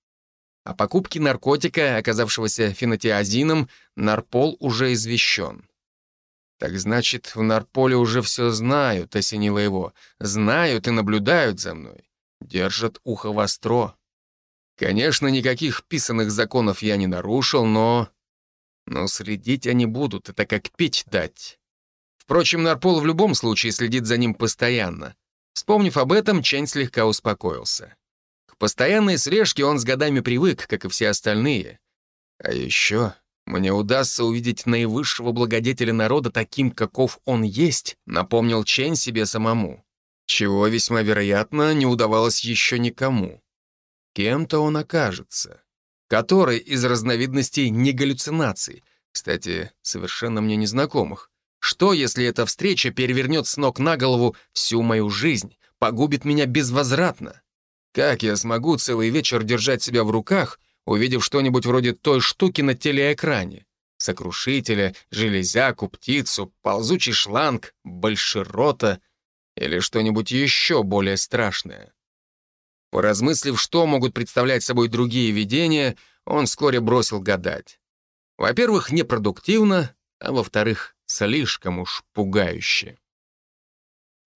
О покупке наркотика, оказавшегося фенотиазином, Нарпол уже извещен. Так значит, в Нарполе уже все знают, осенило его. Знают и наблюдают за мной. Держат ухо востро. Конечно, никаких писанных законов я не нарушил, но... Но следить они будут, это как пить дать. Впрочем, Нарпол в любом случае следит за ним постоянно. Вспомнив об этом, Чень слегка успокоился. К постоянной слежке он с годами привык, как и все остальные. А еще мне удастся увидеть наивысшего благодетеля народа таким, каков он есть, напомнил Чень себе самому. Чего весьма вероятно не удавалось еще никому. Кем-то он окажется. Который из разновидностей не галлюцинаций, кстати, совершенно мне незнакомых, что, если эта встреча перевернет с ног на голову всю мою жизнь, погубит меня безвозвратно? Как я смогу целый вечер держать себя в руках, увидев что-нибудь вроде той штуки на телеэкране? Сокрушителя, железяку, птицу, ползучий шланг, большерота или что-нибудь еще более страшное? Поразмыслив, что могут представлять собой другие видения, он вскоре бросил гадать. Во-первых, непродуктивно, а во-вторых, слишком уж пугающе.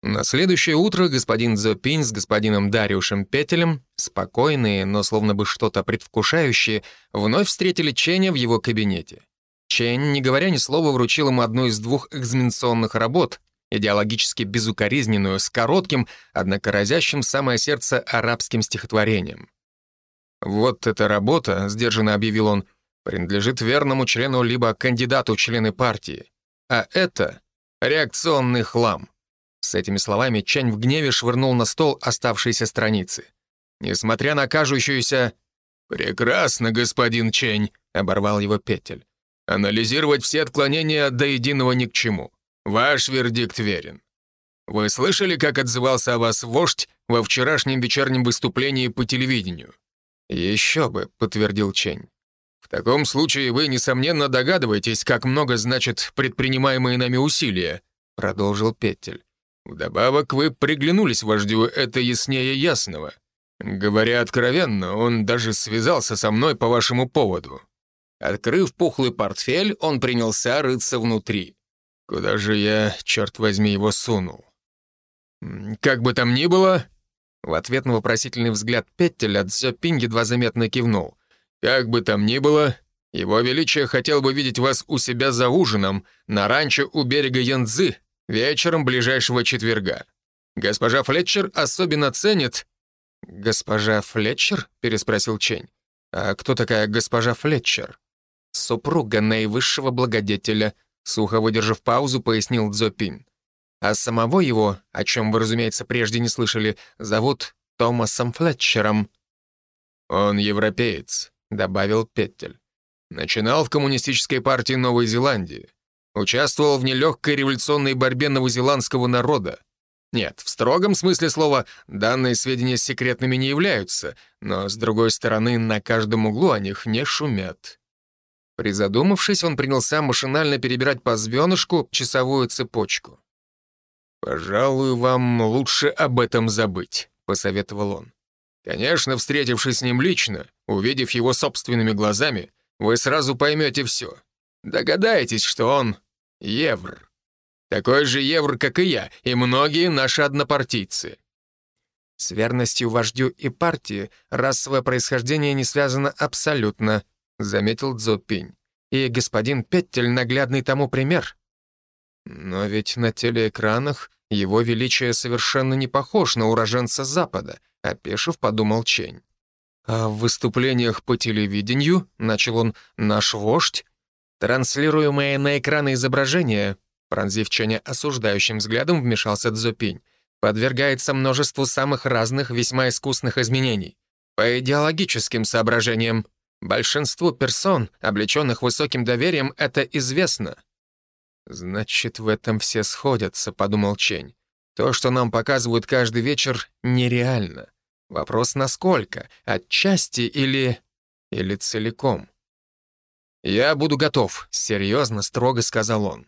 На следующее утро господин Зопинь с господином Дариушем Петелем, спокойные, но словно бы что-то предвкушающие, вновь встретили Ченя в его кабинете. Чень, не говоря ни слова, вручил ему одну из двух экзаменационных работ, идеологически безукоризненную, с коротким, однако разящим самое сердце арабским стихотворением. «Вот эта работа», — сдержанно объявил он, — «принадлежит верному члену либо кандидату члены партии. А это реакционный хлам. С этими словами Чань в гневе швырнул на стол оставшиеся страницы. Несмотря на кажущуюся... «Прекрасно, господин Чень», — оборвал его Петель. «Анализировать все отклонения до единого ни к чему. Ваш вердикт верен. Вы слышали, как отзывался о вас вождь во вчерашнем вечернем выступлении по телевидению?» «Еще бы», — подтвердил Чень. В таком случае вы, несомненно, догадываетесь, как много значат предпринимаемые нами усилия, продолжил Петтель. Вдобавок вы приглянулись вождю, это яснее ясного. Говоря откровенно, он даже связался со мной по вашему поводу. Открыв пухлый портфель, он принялся рыться внутри. Куда же я, черт возьми, его сунул? Как бы там ни было... В ответ на вопросительный взгляд Петтеля Цзёпинь едва заметно кивнул. «Как бы там ни было, его Величие хотел бы видеть вас у себя за ужином на ранчо у берега Янцзы вечером ближайшего четверга. Госпожа Флетчер особенно ценит...» «Госпожа Флетчер?» — переспросил Чень. «А кто такая госпожа Флетчер?» «Супруга наивысшего благодетеля», — сухо выдержав паузу, пояснил Цзопин. «А самого его, о чем вы, разумеется, прежде не слышали, зовут Томасом Флетчером». «Он европеец», — добавил Петтель. Начинал в коммунистической партии Новой Зеландии. Участвовал в нелегкой революционной борьбе новозеландского народа. Нет, в строгом смысле слова данные сведения секретными не являются, но, с другой стороны, на каждом углу о них не шумят. Призадумавшись, он принялся машинально перебирать по звенышку часовую цепочку. «Пожалуй, вам лучше об этом забыть», — посоветовал он. «Конечно, встретившись с ним лично, увидев его собственными глазами, вы сразу поймете все. Догадаетесь, что он евр. Такой же евр, как и я, и многие наши однопартийцы. С верностью вождю и партии расовое происхождение не связано абсолютно, заметил Цзопинь. И господин Петтель наглядный тому пример. Но ведь на телеэкранах его величие совершенно не похож на уроженца Запада, опешив, подумал Чень. А в выступлениях по телевидению, начал он, наш вождь, транслируемое на экраны изображение, пронзив Ченя осуждающим взглядом, вмешался Цзопинь, подвергается множеству самых разных, весьма искусных изменений. По идеологическим соображениям, большинству персон, облеченных высоким доверием, это известно. «Значит, в этом все сходятся», — подумал Чень. «То, что нам показывают каждый вечер, нереально. Вопрос насколько? Отчасти или... или целиком? «Я буду готов», — серьезно, строго сказал он.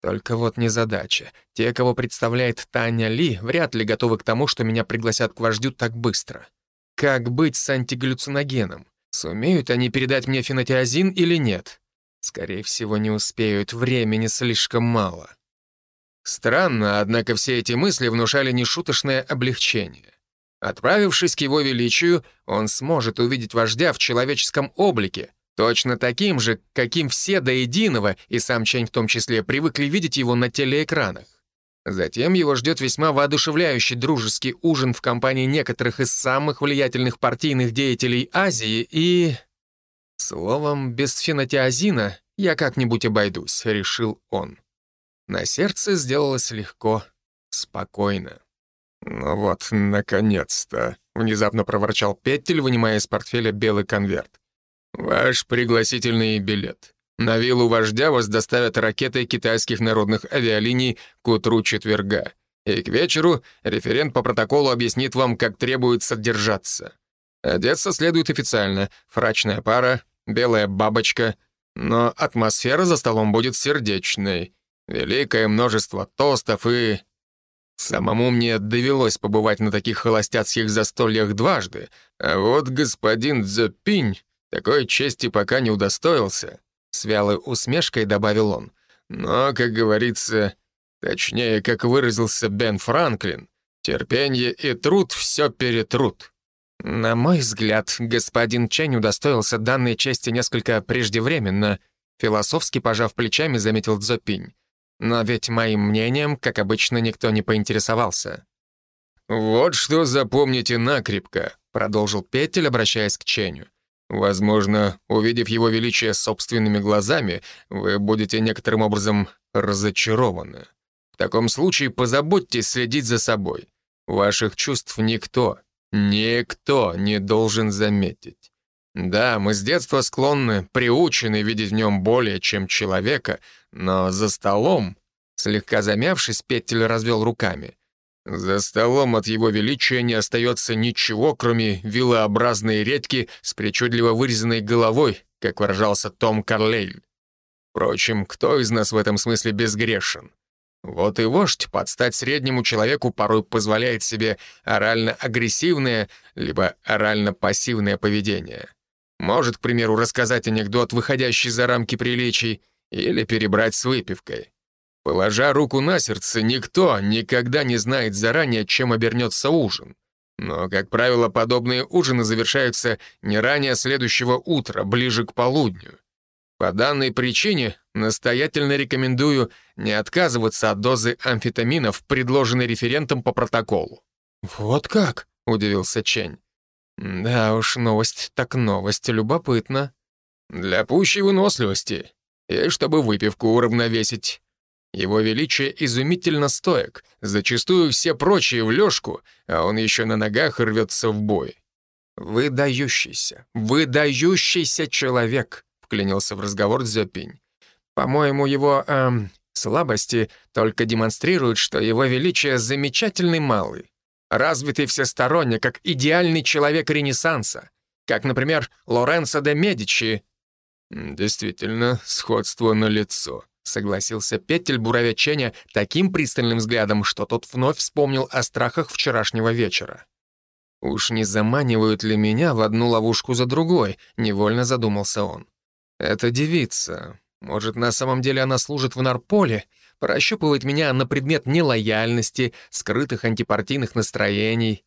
Только вот незадача. Те, кого представляет Таня Ли, вряд ли готовы к тому, что меня пригласят к вождю так быстро. Как быть с антигаллюциногеном? Сумеют они передать мне фенотиазин или нет? Скорее всего, не успеют, времени слишком мало. Странно, однако все эти мысли внушали нешуточное облегчение. Отправившись к его величию, он сможет увидеть вождя в человеческом облике, точно таким же, каким все до единого, и сам Чень в том числе, привыкли видеть его на телеэкранах. Затем его ждет весьма воодушевляющий дружеский ужин в компании некоторых из самых влиятельных партийных деятелей Азии и... Словом, без фенотиазина я как-нибудь обойдусь, решил он. На сердце сделалось легко, спокойно. «Ну вот, наконец-то», — внезапно проворчал Петтель, вынимая из портфеля белый конверт. «Ваш пригласительный билет. На виллу вождя вас доставят ракетой китайских народных авиалиний к утру четверга. И к вечеру референт по протоколу объяснит вам, как требуется держаться. Одеться следует официально. Фрачная пара, белая бабочка. Но атмосфера за столом будет сердечной. Великое множество тостов и Самому мне довелось побывать на таких холостяцких застольях дважды, а вот господин Цзепинь такой чести пока не удостоился. С вялой усмешкой добавил он. Но, как говорится, точнее, как выразился Бен Франклин, терпение и труд все перетрут. На мой взгляд, господин Чэнь удостоился данной чести несколько преждевременно, философски пожав плечами, заметил Цзопинь. Но ведь моим мнением, как обычно, никто не поинтересовался. «Вот что запомните накрепко», — продолжил Петель, обращаясь к Ченю. «Возможно, увидев его величие собственными глазами, вы будете некоторым образом разочарованы. В таком случае позаботьтесь следить за собой. Ваших чувств никто, никто не должен заметить. Да, мы с детства склонны, приучены видеть в нем более чем человека, но за столом, слегка замявшись, Петтель развел руками. За столом от его величия не остается ничего, кроме вилообразной редьки с причудливо вырезанной головой, как выражался Том Карлейль. Впрочем, кто из нас в этом смысле безгрешен? Вот и вождь под стать среднему человеку порой позволяет себе орально-агрессивное либо орально-пассивное поведение. Может, к примеру, рассказать анекдот, выходящий за рамки приличий, или перебрать с выпивкой. Положа руку на сердце, никто никогда не знает заранее, чем обернется ужин. Но, как правило, подобные ужины завершаются не ранее следующего утра, ближе к полудню. По данной причине настоятельно рекомендую не отказываться от дозы амфетаминов, предложенной референтом по протоколу. «Вот как?» — удивился Чень. «Да уж, новость так новость, любопытно. Для пущей выносливости и чтобы выпивку уравновесить. Его величие изумительно стоек, зачастую все прочие в лёжку, а он еще на ногах рвется в бой. «Выдающийся, выдающийся человек», — вклинился в разговор Дзёпинь. «По-моему, его, эм, слабости только демонстрируют, что его величие замечательный малый, развитый всесторонне, как идеальный человек Ренессанса, как, например, Лоренцо де Медичи». «Действительно, сходство на лицо», согласился Петель, буравя Ченя таким пристальным взглядом, что тот вновь вспомнил о страхах вчерашнего вечера. «Уж не заманивают ли меня в одну ловушку за другой?» — невольно задумался он. «Это девица. Может, на самом деле она служит в нарполе, прощупывает меня на предмет нелояльности, скрытых антипартийных настроений.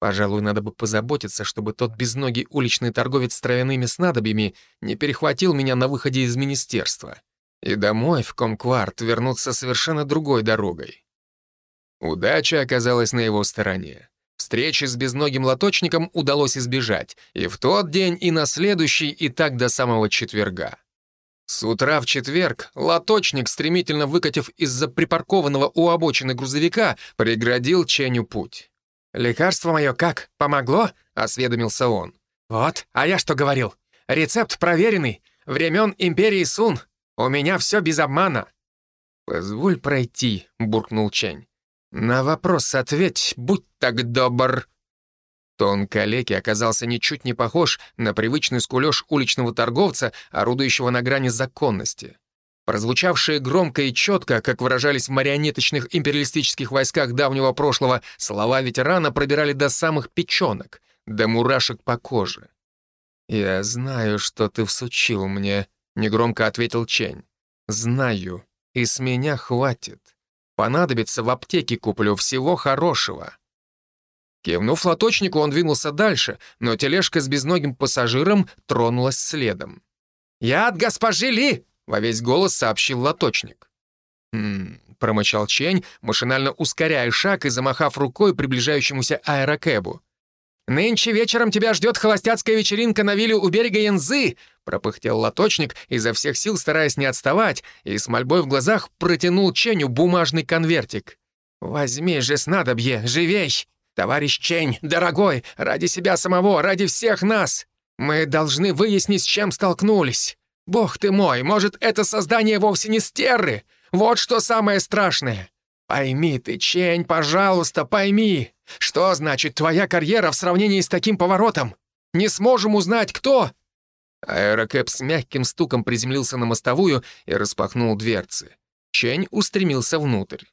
Пожалуй, надо бы позаботиться, чтобы тот безногий уличный торговец с травяными снадобьями не перехватил меня на выходе из министерства и домой в Комкварт вернуться совершенно другой дорогой. Удача оказалась на его стороне. Встречи с безногим лоточником удалось избежать и в тот день, и на следующий, и так до самого четверга. С утра в четверг лоточник, стремительно выкатив из-за припаркованного у обочины грузовика, преградил Ченю путь. «Лекарство мое как? Помогло?» — осведомился он. «Вот, а я что говорил? Рецепт проверенный, времен империи Сун. У меня все без обмана». «Позволь пройти», — буркнул Чень. «На вопрос ответь, будь так добр». Тон калеки оказался ничуть не похож на привычный скулёж уличного торговца, орудующего на грани законности. Прозвучавшие громко и четко, как выражались в марионеточных империалистических войсках давнего прошлого, слова ветерана пробирали до самых печенок, до мурашек по коже. «Я знаю, что ты всучил мне», — негромко ответил Чень. «Знаю, и с меня хватит. Понадобится в аптеке куплю всего хорошего». Кивнув лоточнику, он двинулся дальше, но тележка с безногим пассажиром тронулась следом. «Я от госпожи Ли!» — во весь голос сообщил лоточник. «Хм...» — промычал Чень, машинально ускоряя шаг и замахав рукой приближающемуся аэрокэбу. «Нынче вечером тебя ждет холостяцкая вечеринка на вилле у берега Янзы!» пропыхтел лоточник, изо всех сил стараясь не отставать, и с мольбой в глазах протянул Ченю бумажный конвертик. «Возьми же снадобье, живей! Товарищ Чень, дорогой, ради себя самого, ради всех нас! Мы должны выяснить, с чем столкнулись. Бог ты мой, может, это создание вовсе не стерры? Вот что самое страшное! Пойми ты, Чень, пожалуйста, пойми!» Что значит твоя карьера в сравнении с таким поворотом? Не сможем узнать, кто...» Аэрокэп с мягким стуком приземлился на мостовую и распахнул дверцы. Чень устремился внутрь.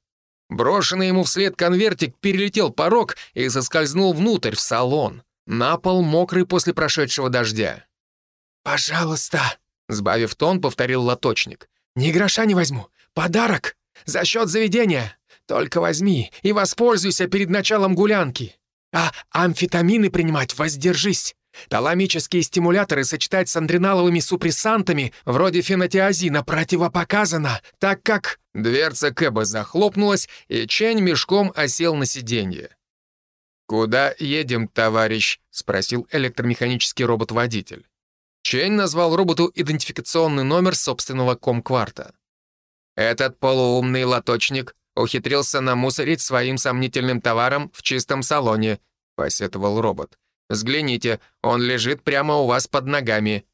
Брошенный ему вслед конвертик перелетел порог и соскользнул внутрь, в салон. На пол мокрый после прошедшего дождя. «Пожалуйста», — сбавив тон, повторил лоточник. «Ни гроша не возьму. Подарок. За счет заведения. Только возьми и воспользуйся перед началом гулянки. А амфетамины принимать воздержись. Таламические стимуляторы сочетать с андреналовыми супрессантами, вроде фенотиазина, противопоказано, так как...» Дверца Кэба захлопнулась, и Чень мешком осел на сиденье. «Куда едем, товарищ?» — спросил электромеханический робот-водитель. Чень назвал роботу идентификационный номер собственного комкварта. «Этот полуумный лоточник ухитрился намусорить своим сомнительным товаром в чистом салоне», — посетовал робот. «Взгляните, он лежит прямо у вас под ногами».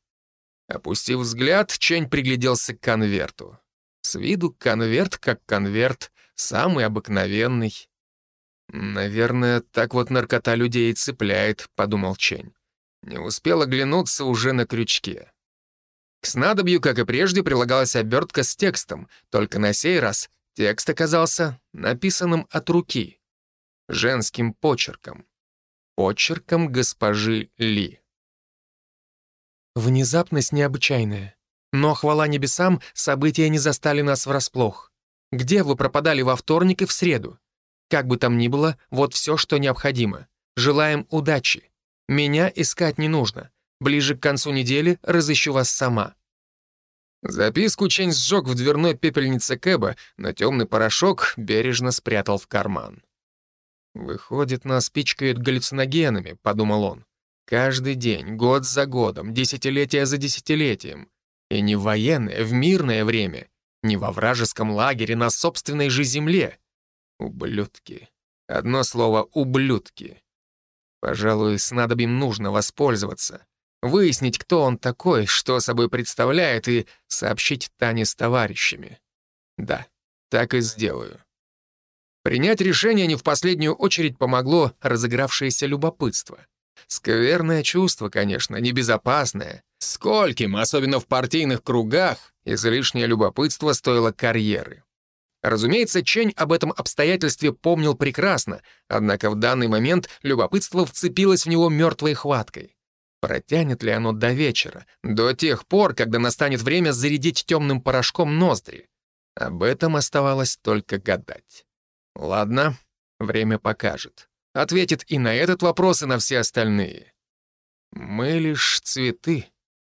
Опустив взгляд, Чень пригляделся к конверту. С виду конверт как конверт, самый обыкновенный. «Наверное, так вот наркота людей и цепляет», — подумал Чень. Не успел оглянуться уже на крючке. К снадобью, как и прежде, прилагалась обертка с текстом, только на сей раз Текст оказался написанным от руки, женским почерком. Почерком госпожи Ли. Внезапность необычайная. Но, хвала небесам, события не застали нас врасплох. Где вы пропадали во вторник и в среду? Как бы там ни было, вот все, что необходимо. Желаем удачи. Меня искать не нужно. Ближе к концу недели разыщу вас сама. Записку Чень сжег в дверной пепельнице Кэба, но темный порошок бережно спрятал в карман. «Выходит, нас пичкают галлюциногенами», — подумал он. «Каждый день, год за годом, десятилетие за десятилетием. И не в военное, в мирное время, не во вражеском лагере, на собственной же земле. Ублюдки. Одно слово — ублюдки. Пожалуй, снадобьем нужно воспользоваться выяснить, кто он такой, что собой представляет, и сообщить Тане с товарищами. Да, так и сделаю. Принять решение не в последнюю очередь помогло разыгравшееся любопытство. Скверное чувство, конечно, небезопасное. Скольким, особенно в партийных кругах, излишнее любопытство стоило карьеры. Разумеется, Чень об этом обстоятельстве помнил прекрасно, однако в данный момент любопытство вцепилось в него мертвой хваткой. Протянет ли оно до вечера, до тех пор, когда настанет время зарядить темным порошком ноздри? Об этом оставалось только гадать. Ладно, время покажет. Ответит и на этот вопрос, и на все остальные. Мы лишь цветы.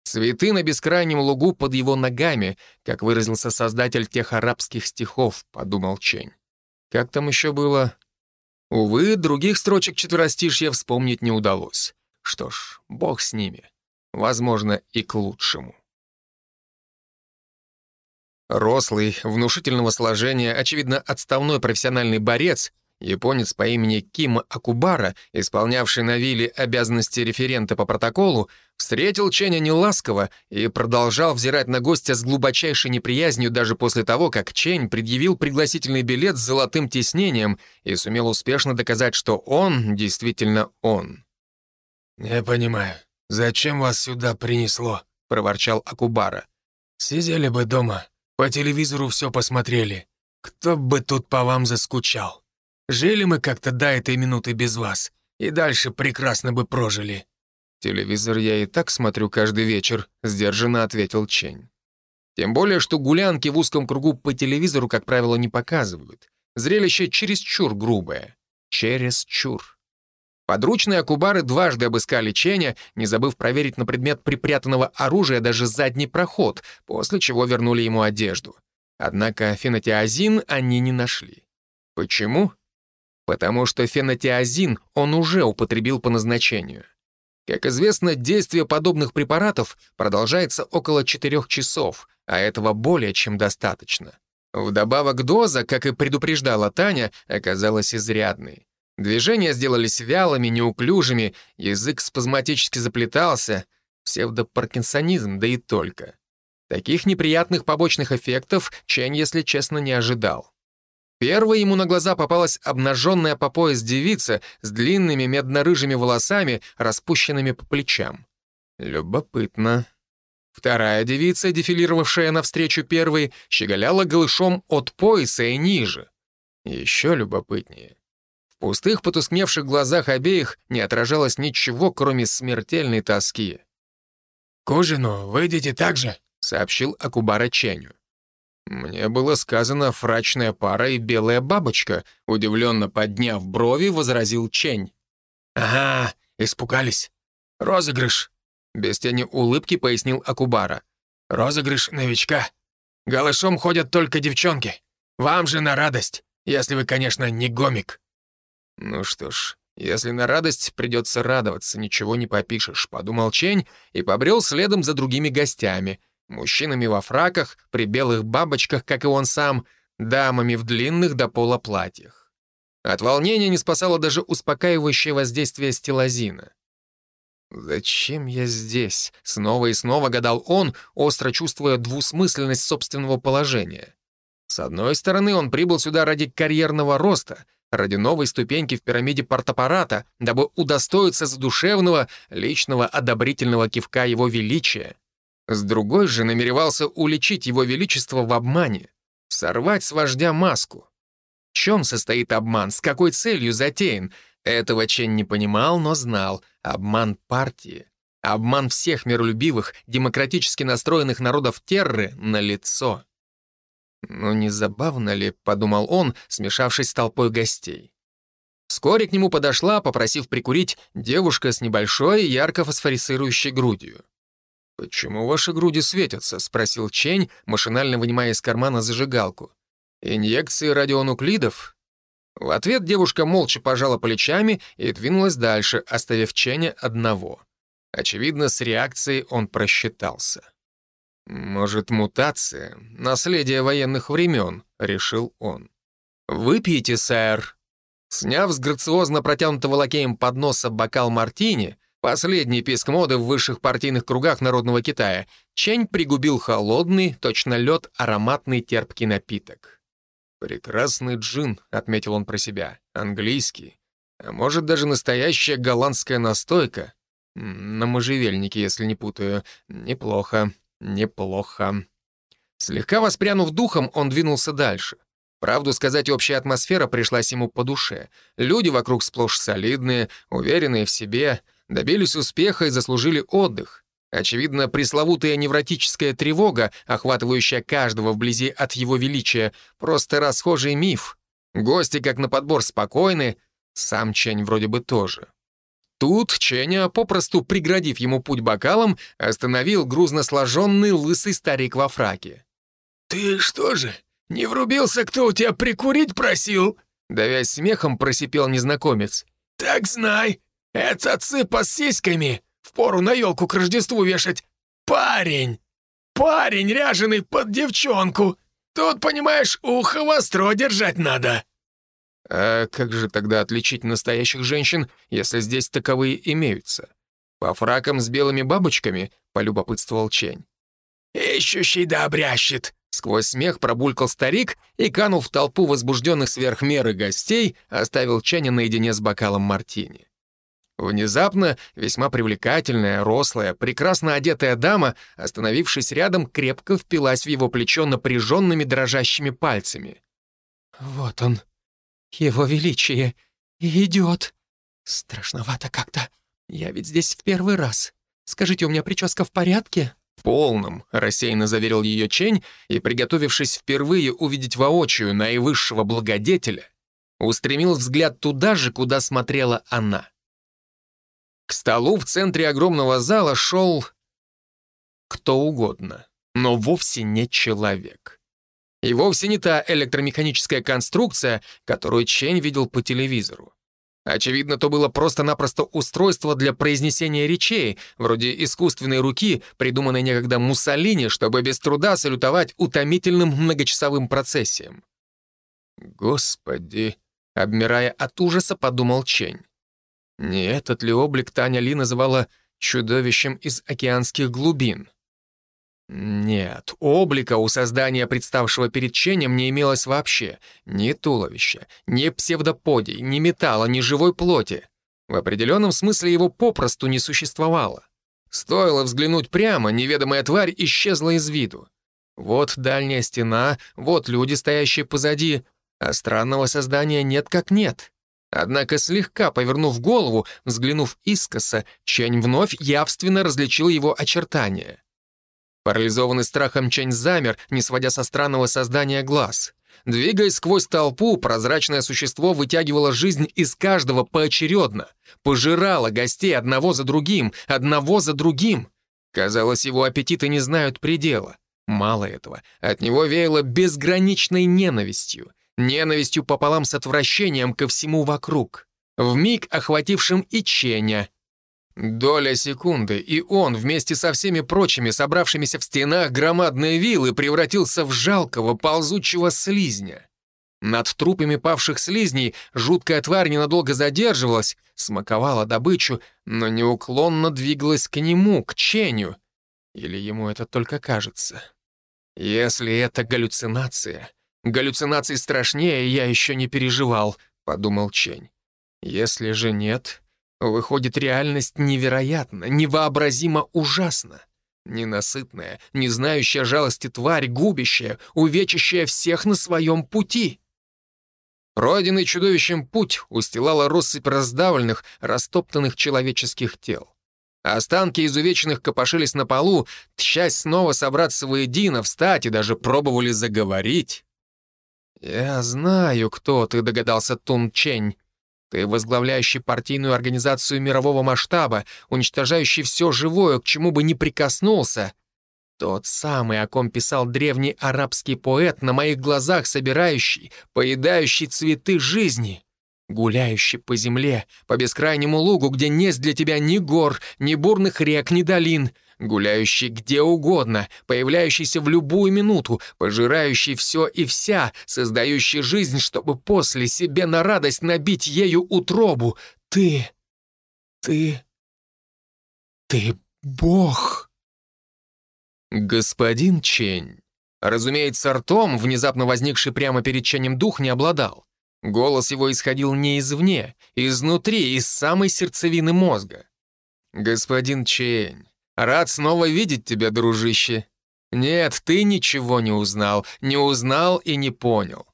Цветы на бескрайнем лугу под его ногами, как выразился создатель тех арабских стихов, подумал Чень. Как там еще было? Увы, других строчек четверостишья вспомнить не удалось. Что ж, бог с ними. Возможно, и к лучшему. Рослый, внушительного сложения, очевидно, отставной профессиональный борец, японец по имени Кима Акубара, исполнявший на вилле обязанности референта по протоколу, встретил Ченя неласково и продолжал взирать на гостя с глубочайшей неприязнью даже после того, как Чень предъявил пригласительный билет с золотым тиснением и сумел успешно доказать, что он действительно он. «Не понимаю, зачем вас сюда принесло?» — проворчал Акубара. «Сидели бы дома, по телевизору все посмотрели. Кто бы тут по вам заскучал? Жили мы как-то до этой минуты без вас, и дальше прекрасно бы прожили». «Телевизор я и так смотрю каждый вечер», — сдержанно ответил Чень. Тем более, что гулянки в узком кругу по телевизору, как правило, не показывают. Зрелище чересчур грубое. Чересчур. Подручные Акубары дважды обыскали Ченя, не забыв проверить на предмет припрятанного оружия даже задний проход, после чего вернули ему одежду. Однако фенотиазин они не нашли. Почему? Потому что фенотиазин он уже употребил по назначению. Как известно, действие подобных препаратов продолжается около 4 часов, а этого более чем достаточно. Вдобавок доза, как и предупреждала Таня, оказалась изрядной. Движения сделались вялыми, неуклюжими, язык спазматически заплетался, псевдопаркинсонизм, да и только. Таких неприятных побочных эффектов Чэнь, если честно, не ожидал. Первой ему на глаза попалась обнаженная по пояс девица с длинными медно-рыжими волосами, распущенными по плечам. Любопытно. Вторая девица, дефилировавшая навстречу первой, щеголяла голышом от пояса и ниже. Еще любопытнее пустых потускневших глазах обеих не отражалось ничего, кроме смертельной тоски. «К ужину выйдете так же?» — сообщил Акубара Ченю. «Мне было сказано фрачная пара и белая бабочка», — удивленно подняв брови, возразил Чень. «Ага, испугались. Розыгрыш», — без тени улыбки пояснил Акубара. «Розыгрыш новичка. Голышом ходят только девчонки. Вам же на радость, если вы, конечно, не гомик». «Ну что ж, если на радость придется радоваться, ничего не попишешь», — подумал Чень и побрел следом за другими гостями, мужчинами во фраках, при белых бабочках, как и он сам, дамами в длинных до пола платьях. От волнения не спасало даже успокаивающее воздействие стилозина. «Зачем я здесь?» — снова и снова гадал он, остро чувствуя двусмысленность собственного положения. С одной стороны, он прибыл сюда ради карьерного роста, ради новой ступеньки в пирамиде портаппарата, дабы удостоиться задушевного, личного одобрительного кивка его величия. С другой же намеревался уличить его величество в обмане, Сорвать с вождя маску. В чем состоит обман? С какой целью затеян? Этого Чен не понимал, но знал. Обман партии. Обман всех миролюбивых, демократически настроенных народов Терры на лицо. «Ну, не забавно ли?» — подумал он, смешавшись с толпой гостей. Вскоре к нему подошла, попросив прикурить, девушка с небольшой, ярко фосфорисцирующей грудью. «Почему ваши груди светятся?» — спросил Чень, машинально вынимая из кармана зажигалку. «Инъекции радионуклидов?» В ответ девушка молча пожала плечами и двинулась дальше, оставив Ченя одного. Очевидно, с реакцией он просчитался. «Может, мутация? Наследие военных времен», — решил он. «Выпейте, сэр». Сняв с грациозно протянутого лакеем подноса бокал мартини, последний писк моды в высших партийных кругах народного Китая, Чень пригубил холодный, точно лед, ароматный терпкий напиток. «Прекрасный джин», — отметил он про себя, — «английский. А может, даже настоящая голландская настойка. На можжевельнике, если не путаю. Неплохо, неплохо». Слегка воспрянув духом, он двинулся дальше. Правду сказать, общая атмосфера пришлась ему по душе. Люди вокруг сплошь солидные, уверенные в себе, добились успеха и заслужили отдых. Очевидно, пресловутая невротическая тревога, охватывающая каждого вблизи от его величия, просто расхожий миф. Гости, как на подбор, спокойны, сам Чень вроде бы тоже. Тут Ченя, попросту преградив ему путь бокалом, остановил грузно сложенный лысый старик во фраке. «Ты что же, не врубился, кто у тебя прикурить просил?» Давясь смехом, просипел незнакомец. «Так знай, это цыпа с сиськами Впору на елку к Рождеству вешать. Парень! Парень, ряженый под девчонку! Тут, понимаешь, ухо востро держать надо!» «А как же тогда отличить настоящих женщин, если здесь таковые имеются? По фракам с белыми бабочками?» — полюбопытствовал Чень. «Ищущий да обрящет!» Сквозь смех пробулькал старик и, канув в толпу возбужденных сверх меры гостей, оставил Ченя наедине с бокалом мартини. Внезапно весьма привлекательная, рослая, прекрасно одетая дама, остановившись рядом, крепко впилась в его плечо напряженными дрожащими пальцами. «Вот он, его величие, идет. Страшновато как-то. Я ведь здесь в первый раз. Скажите, у меня прическа в порядке?» «Полном», — рассеянно заверил ее Чень, и, приготовившись впервые увидеть воочию наивысшего благодетеля, устремил взгляд туда же, куда смотрела она. К столу в центре огромного зала шел кто угодно, но вовсе не человек. И вовсе не та электромеханическая конструкция, которую Чень видел по телевизору. Очевидно, то было просто-напросто устройство для произнесения речей, вроде искусственной руки, придуманной некогда Муссолини, чтобы без труда салютовать утомительным многочасовым процессием. «Господи!» — обмирая от ужаса, подумал Чень. Не этот ли облик Таня Ли называла чудовищем из океанских глубин? Нет, облика у создания, представшего перед Ченем, не имелось вообще. Ни туловища, ни псевдоподий, ни металла, ни живой плоти. В определенном смысле его попросту не существовало. Стоило взглянуть прямо, неведомая тварь исчезла из виду. Вот дальняя стена, вот люди, стоящие позади, а странного создания нет как нет. Однако слегка повернув голову, взглянув искоса, Чень вновь явственно различил его очертания. Парализованный страхом Чень замер, не сводя со странного создания глаз. Двигаясь сквозь толпу, прозрачное существо вытягивало жизнь из каждого поочередно, пожирало гостей одного за другим, одного за другим. Казалось, его аппетиты не знают предела. Мало этого, от него веяло безграничной ненавистью — ненавистью пополам с отвращением ко всему вокруг, вмиг охватившим и Ченя. Доля секунды, и он вместе со всеми прочими, собравшимися в стенах громадной виллы, превратился в жалкого, ползучего слизня. Над трупами павших слизней жуткая тварь ненадолго задерживалась, смаковала добычу, но неуклонно двигалась к нему, к Ченю. Или ему это только кажется? Если это галлюцинация, Галлюцинаций страшнее я еще не переживал», — подумал Чень. «Если же нет, выходит реальность невероятно, невообразимо ужасна. Ненасытная, не знающая жалости тварь, губящая, увечащая всех на своем пути. Пройденный чудовищем путь устилала россыпь раздавленных, растоптанных человеческих тел. Останки изувеченных копошились на полу, тщась снова собраться воедино, встать и даже пробовали заговорить. «Я знаю, кто ты», — догадался Тун Чень. «Ты возглавляющий партийную организацию мирового масштаба, уничтожающий все живое, к чему бы ни прикоснулся. Тот самый, о ком писал древний арабский поэт, на моих глазах собирающий, поедающий цветы жизни гуляющий по земле, по бескрайнему лугу, где нет для тебя ни гор, ни бурных рек, ни долин, гуляющий где угодно, появляющийся в любую минуту, пожирающий все и вся, создающий жизнь, чтобы после себе на радость набить ею утробу. Ты... ты... ты Бог. Господин Чень. Разумеется, ртом, внезапно возникший прямо перед Ченем дух, не обладал. Голос его исходил не извне, изнутри, из самой сердцевины мозга. «Господин Чень, рад снова видеть тебя, дружище. Нет, ты ничего не узнал, не узнал и не понял.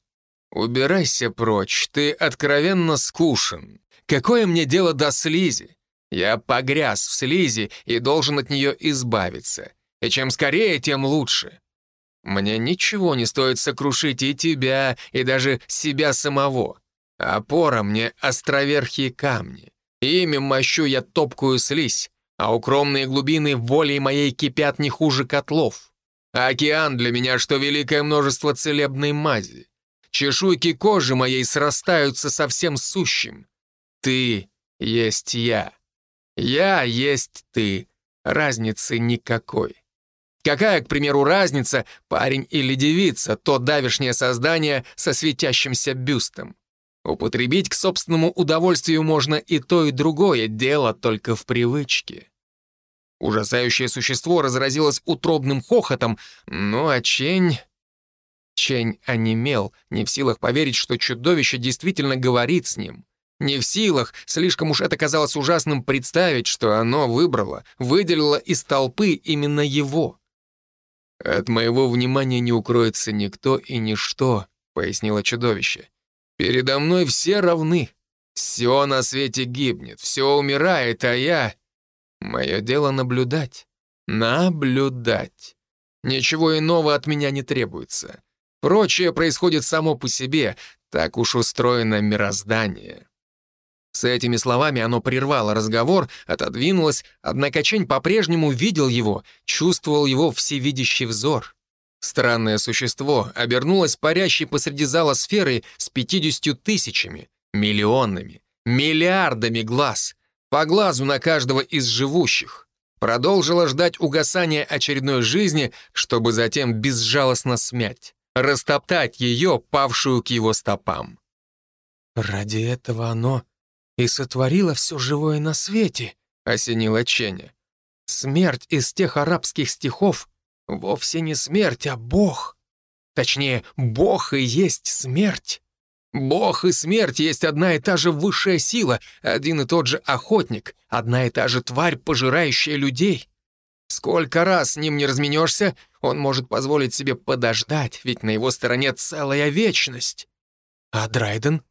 Убирайся прочь, ты откровенно скушен. Какое мне дело до слизи? Я погряз в слизи и должен от нее избавиться. И чем скорее, тем лучше. Мне ничего не стоит сокрушить и тебя, и даже себя самого. Опора мне островерхие камни. Ими мощу я топкую слизь, а укромные глубины волей моей кипят не хуже котлов. А океан для меня, что великое множество целебной мази. Чешуйки кожи моей срастаются со всем сущим. Ты есть я. Я есть ты. Разницы никакой. Какая, к примеру, разница, парень или девица, то давишнее создание со светящимся бюстом? Употребить к собственному удовольствию можно и то, и другое, дело только в привычке. Ужасающее существо разразилось утробным хохотом, ну а Чень... Чень онемел, не в силах поверить, что чудовище действительно говорит с ним. Не в силах, слишком уж это казалось ужасным представить, что оно выбрало, выделило из толпы именно его. «От моего внимания не укроется никто и ничто», — пояснило чудовище. «Передо мной все равны. Все на свете гибнет, все умирает, а я... Мое дело наблюдать. Наблюдать. Ничего иного от меня не требуется. Прочее происходит само по себе, так уж устроено мироздание». С этими словами оно прервало разговор, отодвинулось, однако Чень по-прежнему видел его, чувствовал его всевидящий взор. Странное существо обернулось парящей посреди зала сферой с пятидесятью тысячами, миллионами, миллиардами глаз, по глазу на каждого из живущих. Продолжило ждать угасания очередной жизни, чтобы затем безжалостно смять, растоптать ее, павшую к его стопам. «Ради этого оно и сотворила все живое на свете», — осенила Ченя. «Смерть из тех арабских стихов вовсе не смерть, а Бог. Точнее, Бог и есть смерть. Бог и смерть есть одна и та же высшая сила, один и тот же охотник, одна и та же тварь, пожирающая людей. Сколько раз с ним не разменешься, он может позволить себе подождать, ведь на его стороне целая вечность. А Драйден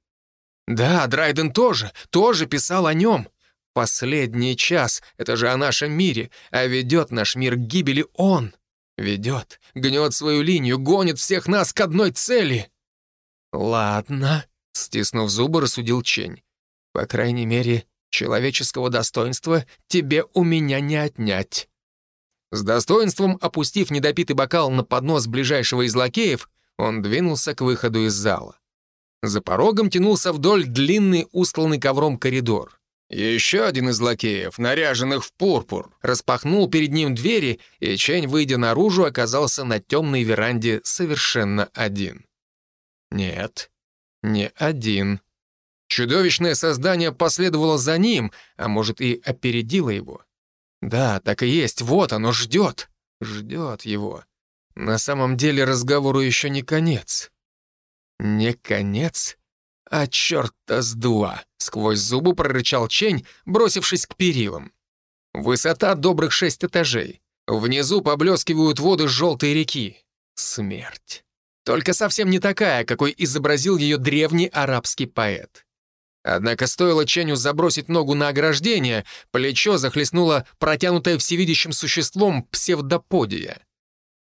да, Драйден тоже, тоже писал о нем. Последний час — это же о нашем мире, а ведет наш мир к гибели он. Ведет, гнет свою линию, гонит всех нас к одной цели. Ладно, стиснув зубы, рассудил Чень. По крайней мере, человеческого достоинства тебе у меня не отнять. С достоинством опустив недопитый бокал на поднос ближайшего из лакеев, он двинулся к выходу из зала. За порогом тянулся вдоль длинный устланный ковром коридор. Еще один из лакеев, наряженных в пурпур, распахнул перед ним двери, и Чень, выйдя наружу, оказался на темной веранде совершенно один. Нет, не один. Чудовищное создание последовало за ним, а может и опередило его. Да, так и есть, вот оно ждет, ждет его. На самом деле разговору еще не конец. «Не конец, а черта с два!» — сквозь зубы прорычал Чень, бросившись к перилам. Высота добрых шесть этажей. Внизу поблескивают воды желтой реки. Смерть. Только совсем не такая, какой изобразил ее древний арабский поэт. Однако стоило Ченю забросить ногу на ограждение, плечо захлестнуло протянутое всевидящим существом псевдоподия.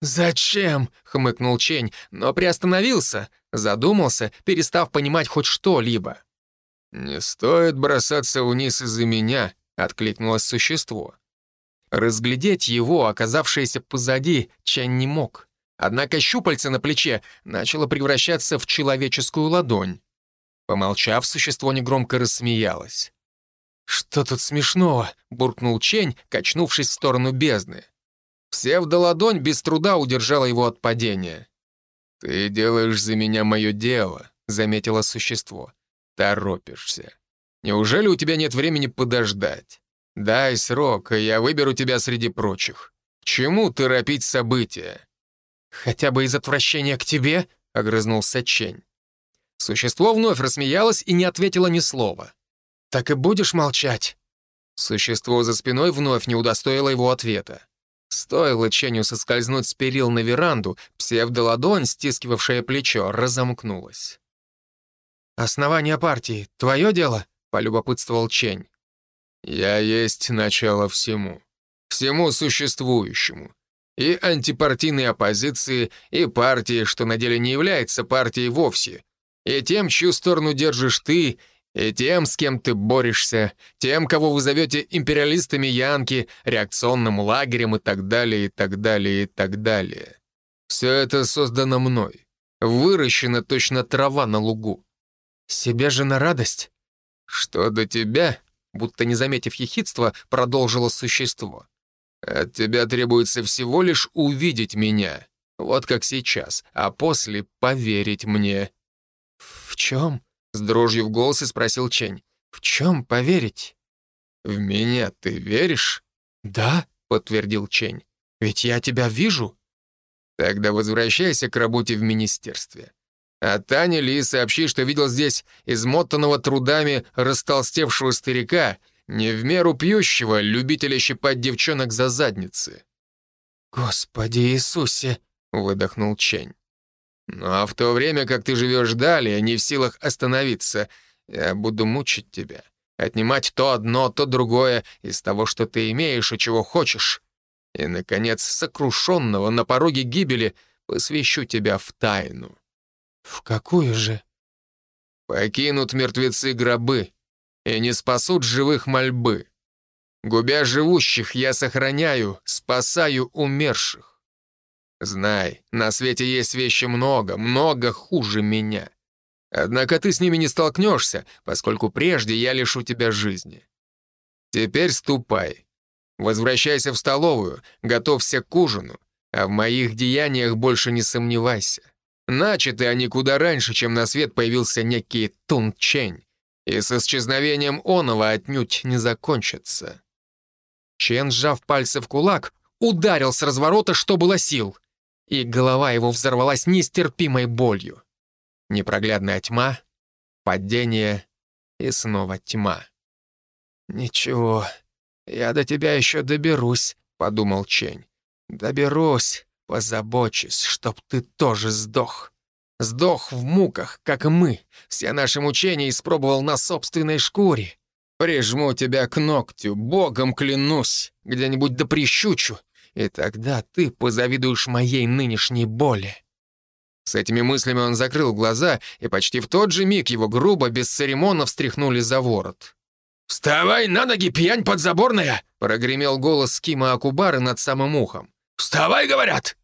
«Зачем?» — хмыкнул Чень, но приостановился, задумался, перестав понимать хоть что-либо. «Не стоит бросаться вниз из-за меня», — откликнулось существо. Разглядеть его, оказавшееся позади, Чань не мог. Однако щупальце на плече начало превращаться в человеческую ладонь. Помолчав, существо негромко рассмеялось. «Что тут смешного?» — буркнул Чень, качнувшись в сторону бездны. Псевдоладонь без труда удержала его от падения. «Ты делаешь за меня мое дело», — заметило существо. «Торопишься. Неужели у тебя нет времени подождать? Дай срок, и я выберу тебя среди прочих. Чему торопить события?» «Хотя бы из отвращения к тебе?» — огрызнулся Чень. Существо вновь рассмеялось и не ответило ни слова. «Так и будешь молчать?» Существо за спиной вновь не удостоило его ответа. Стоило Ченю соскользнуть с перил на веранду, псевдоладонь, стискивавшая плечо, разомкнулась. «Основание партии — твое дело?» — полюбопытствовал Чень. «Я есть начало всему. Всему существующему. И антипартийной оппозиции, и партии, что на деле не является партией вовсе, и тем, чью сторону держишь ты, и тем, с кем ты борешься, тем, кого вы зовете империалистами Янки, реакционным лагерем и так далее, и так далее, и так далее. Все это создано мной. Выращена точно трава на лугу. Себе же на радость. Что до тебя, будто не заметив ехидства, продолжило существо. От тебя требуется всего лишь увидеть меня, вот как сейчас, а после поверить мне. «В чем?» — с дрожью в голосе спросил Чень. «В чем поверить?» «В меня ты веришь?» «Да», — подтвердил Чень. «Ведь я тебя вижу». «Тогда возвращайся к работе в министерстве. А Таня Ли сообщи, что видел здесь измотанного трудами растолстевшего старика, не в меру пьющего, любителя щипать девчонок за задницы». «Господи Иисусе!» — выдохнул Чень. Ну а в то время, как ты живешь далее, не в силах остановиться, я буду мучить тебя, отнимать то одно, то другое из того, что ты имеешь и чего хочешь. И, наконец, сокрушенного на пороге гибели посвящу тебя в тайну». «В какую же?» «Покинут мертвецы гробы и не спасут живых мольбы. Губя живущих, я сохраняю, спасаю умерших. Знай, на свете есть вещи много, много хуже меня. Однако ты с ними не столкнешься, поскольку прежде я лишу тебя жизни. Теперь ступай. Возвращайся в столовую, готовься к ужину, а в моих деяниях больше не сомневайся. Начаты они куда раньше, чем на свет появился некий Тун Чень, и с исчезновением оного отнюдь не закончатся. Чен, сжав пальцы в кулак, ударил с разворота, что было сил — и голова его взорвалась нестерпимой болью. Непроглядная тьма, падение и снова тьма. «Ничего, я до тебя еще доберусь», — подумал Чень. «Доберусь, позабочусь, чтоб ты тоже сдох. Сдох в муках, как и мы. Все наши мучения испробовал на собственной шкуре. Прижму тебя к ногтю, богом клянусь, где-нибудь да прищучу, и тогда ты позавидуешь моей нынешней боли». С этими мыслями он закрыл глаза, и почти в тот же миг его грубо, без церемонно встряхнули за ворот. «Вставай на ноги, пьянь подзаборная!» — прогремел голос Кима Акубары над самым ухом. «Вставай, говорят!»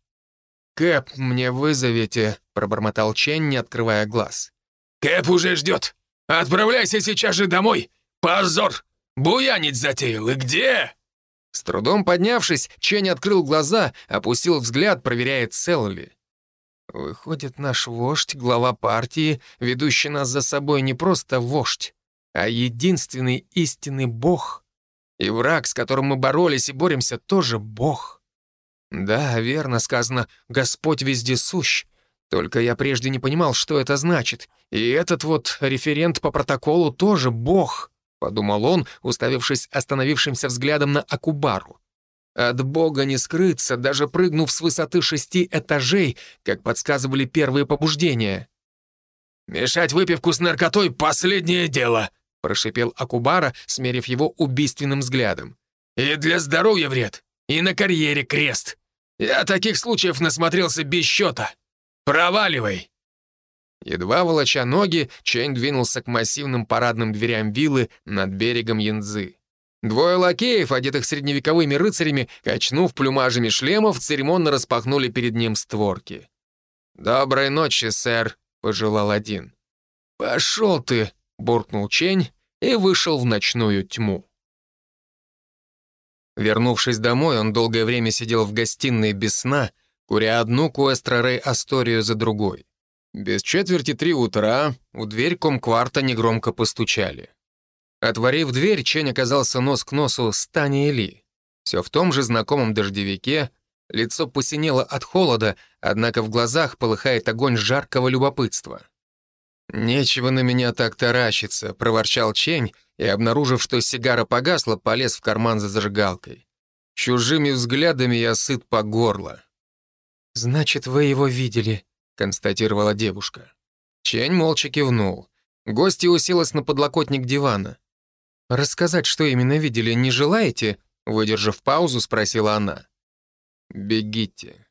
«Кэп мне вызовете», — пробормотал Чен, не открывая глаз. «Кэп уже ждет. Отправляйся сейчас же домой. Позор! Буянить затеял, и где?» С трудом поднявшись, Чень открыл глаза, опустил взгляд, проверяя, цел ли. Выходит, наш вождь, глава партии, ведущий нас за собой не просто вождь, а единственный истинный бог. И враг, с которым мы боролись и боремся, тоже бог. Да, верно сказано, Господь везде сущ. Только я прежде не понимал, что это значит. И этот вот референт по протоколу тоже бог подумал он, уставившись остановившимся взглядом на Акубару. От Бога не скрыться, даже прыгнув с высоты шести этажей, как подсказывали первые побуждения. «Мешать выпивку с наркотой — последнее дело», — прошипел Акубара, смерив его убийственным взглядом. «И для здоровья вред, и на карьере крест. Я таких случаев насмотрелся без счета. Проваливай!» Едва волоча ноги, Чэнь двинулся к массивным парадным дверям виллы над берегом Янзы. Двое лакеев, одетых средневековыми рыцарями, качнув плюмажами шлемов, церемонно распахнули перед ним створки. «Доброй ночи, сэр», — пожелал один. «Пошел ты», — буркнул Чень и вышел в ночную тьму. Вернувшись домой, он долгое время сидел в гостиной без сна, куря одну Куэстро Асторию за другой. Без четверти три утра у дверь комкварта негромко постучали. Отворив дверь, Чень оказался нос к носу с Таней Ли. Все в том же знакомом дождевике, лицо посинело от холода, однако в глазах полыхает огонь жаркого любопытства. «Нечего на меня так таращиться», — проворчал Чень, и, обнаружив, что сигара погасла, полез в карман за зажигалкой. Чужими взглядами я сыт по горло. «Значит, вы его видели», — констатировала девушка. Чень молча кивнул. Гостья уселась на подлокотник дивана. «Рассказать, что именно видели, не желаете?» Выдержав паузу, спросила она. «Бегите.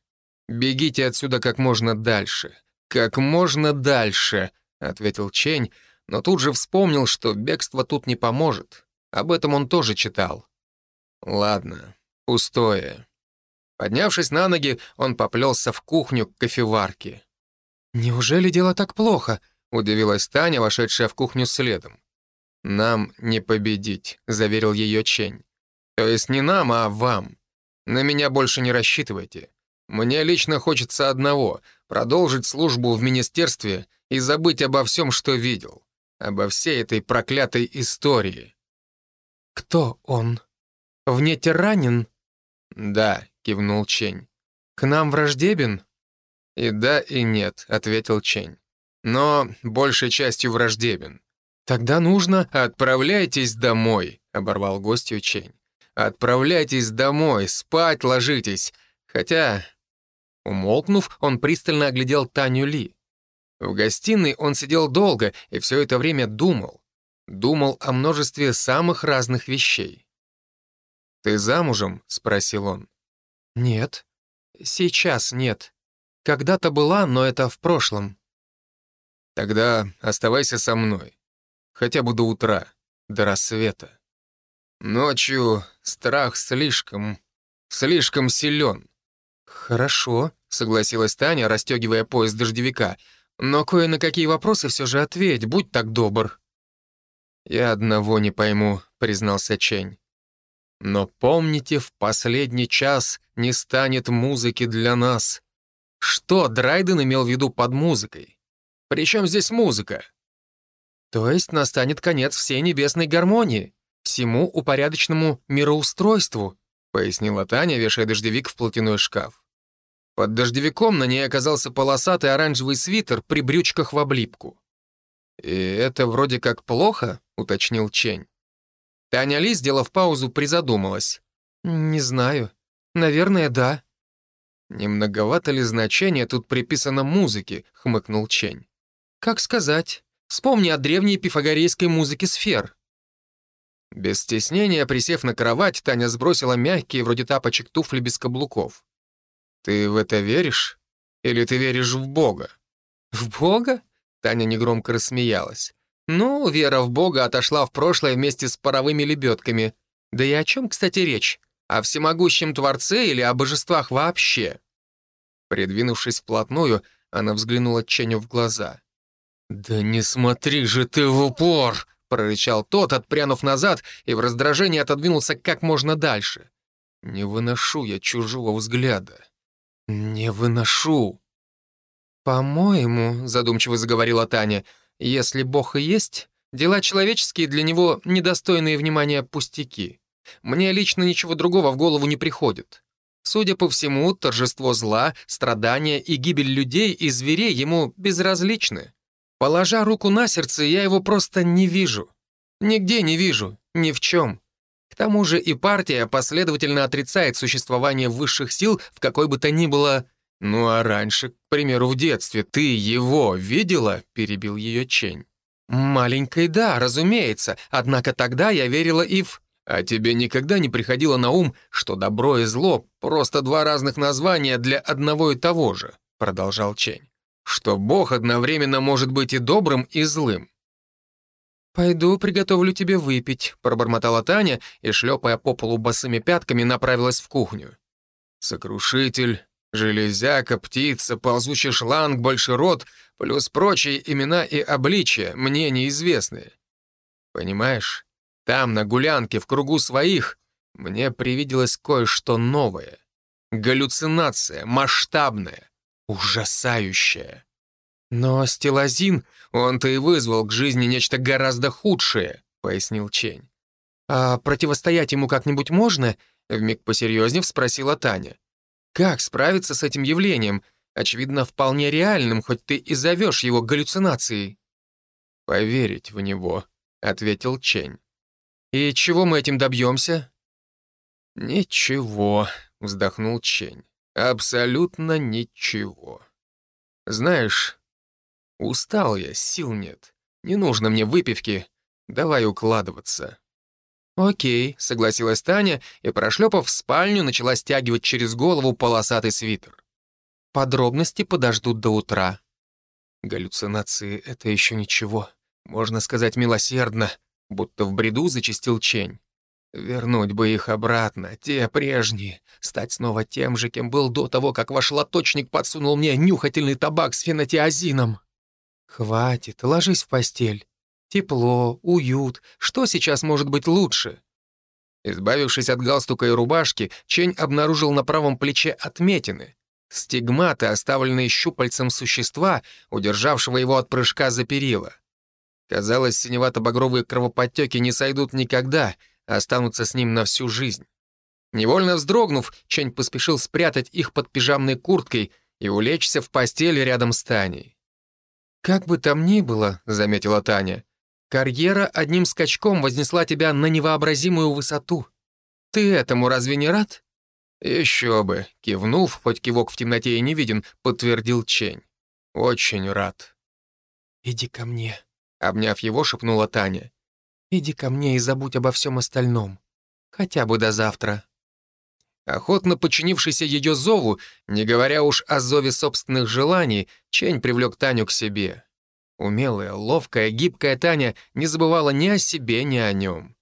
Бегите отсюда как можно дальше. Как можно дальше», — ответил Чень, но тут же вспомнил, что бегство тут не поможет. Об этом он тоже читал. «Ладно, пустое». Поднявшись на ноги, он поплелся в кухню к кофеварке. «Неужели дело так плохо?» — удивилась Таня, вошедшая в кухню следом. «Нам не победить», — заверил ее Чень. «То есть не нам, а вам. На меня больше не рассчитывайте. Мне лично хочется одного — продолжить службу в министерстве и забыть обо всем, что видел. Обо всей этой проклятой истории». «Кто он? Вне ранен?» «Да», — кивнул Чень. «К нам враждебен?» «И да, и нет», — ответил Чень. «Но большей частью враждебен. «Тогда нужно...» «Отправляйтесь домой», — оборвал гостью Чень. «Отправляйтесь домой, спать ложитесь. Хотя...» Умолкнув, он пристально оглядел Таню Ли. В гостиной он сидел долго и все это время думал. Думал о множестве самых разных вещей. «Ты замужем?» — спросил он. «Нет. Сейчас нет. Когда-то была, но это в прошлом». «Тогда оставайся со мной хотя бы до утра, до рассвета. Ночью страх слишком, слишком силен. «Хорошо», — согласилась Таня, расстегивая пояс дождевика, «но кое на какие вопросы все же ответь, будь так добр». «Я одного не пойму», — признался Чень. «Но помните, в последний час не станет музыки для нас». Что Драйден имел в виду под музыкой? Причем здесь музыка? То есть настанет конец всей небесной гармонии, всему упорядоченному мироустройству, пояснила Таня, вешая дождевик в платяной шкаф. Под дождевиком на ней оказался полосатый оранжевый свитер при брючках в облипку. «И это вроде как плохо?» — уточнил Чень. Таня Ли, сделав паузу, призадумалась. «Не знаю. Наверное, да». «Не многовато ли значения тут приписано музыке?» — хмыкнул Чень. «Как сказать. Вспомни о древней пифагорейской музыке сфер. Без стеснения, присев на кровать, Таня сбросила мягкие, вроде тапочек, туфли без каблуков. «Ты в это веришь? Или ты веришь в Бога?» «В Бога?» — Таня негромко рассмеялась. «Ну, вера в Бога отошла в прошлое вместе с паровыми лебедками. Да и о чем, кстати, речь? О всемогущем Творце или о божествах вообще?» Придвинувшись вплотную, она взглянула Ченю в глаза. «Да не смотри же ты в упор!» — прорычал тот, отпрянув назад, и в раздражении отодвинулся как можно дальше. «Не выношу я чужого взгляда. Не выношу!» «По-моему», — задумчиво заговорила Таня, «если Бог и есть, дела человеческие для него недостойные внимания пустяки. Мне лично ничего другого в голову не приходит. Судя по всему, торжество зла, страдания и гибель людей и зверей ему безразличны. Положа руку на сердце, я его просто не вижу. Нигде не вижу, ни в чем. К тому же и партия последовательно отрицает существование высших сил в какой бы то ни было... «Ну а раньше, к примеру, в детстве, ты его видела?» — перебил ее Чень. «Маленькой, да, разумеется, однако тогда я верила и в...» «А тебе никогда не приходило на ум, что добро и зло — просто два разных названия для одного и того же?» — продолжал Чень. «Что Бог одновременно может быть и добрым, и злым». «Пойду приготовлю тебе выпить», — пробормотала Таня и, шлепая по полу босыми пятками, направилась в кухню. «Сокрушитель, железяка, птица, ползучий шланг, большой рот, плюс прочие имена и обличия, мне неизвестные. Понимаешь, там, на гулянке, в кругу своих, мне привиделось кое-что новое. Галлюцинация, масштабная, ужасающая. Но стелазин, он-то и вызвал к жизни нечто гораздо худшее, пояснил Чень. А противостоять ему как-нибудь можно? Вмиг посерьезнев спросила Таня. Как справиться с этим явлением? Очевидно, вполне реальным, хоть ты и зовешь его галлюцинацией. «Поверить в него», — ответил Чень. «И чего мы этим добьемся?» «Ничего», — вздохнул Чень. «Абсолютно ничего. Знаешь, устал я, сил нет. Не нужно мне выпивки. Давай укладываться». «Окей», — согласилась Таня и, прошлепав в спальню, начала стягивать через голову полосатый свитер. «Подробности подождут до утра». Галлюцинации — это еще ничего. Можно сказать милосердно, будто в бреду зачистил Чень. Вернуть бы их обратно, те прежние, стать снова тем же, кем был до того, как ваш лоточник подсунул мне нюхательный табак с фенотиазином. Хватит, ложись в постель. Тепло, уют. Что сейчас может быть лучше? Избавившись от галстука и рубашки, Чень обнаружил на правом плече отметины. Стигматы, оставленные щупальцем существа, удержавшего его от прыжка за перила. Казалось, синевато-багровые кровоподтеки не сойдут никогда, а останутся с ним на всю жизнь. Невольно вздрогнув, Чень поспешил спрятать их под пижамной курткой и улечься в постели рядом с Таней. «Как бы там ни было», — заметила Таня, Карьера одним скачком вознесла тебя на невообразимую высоту. Ты этому разве не рад?» «Еще бы», — кивнув, хоть кивок в темноте и не виден, подтвердил Чень. «Очень рад». «Иди ко мне», — обняв его, шепнула Таня. «Иди ко мне и забудь обо всем остальном. Хотя бы до завтра». Охотно подчинившийся ее зову, не говоря уж о зове собственных желаний, Чень привлек Таню к себе. Умелая, ловкая, гибкая Таня не забывала ни о себе, ни о нем.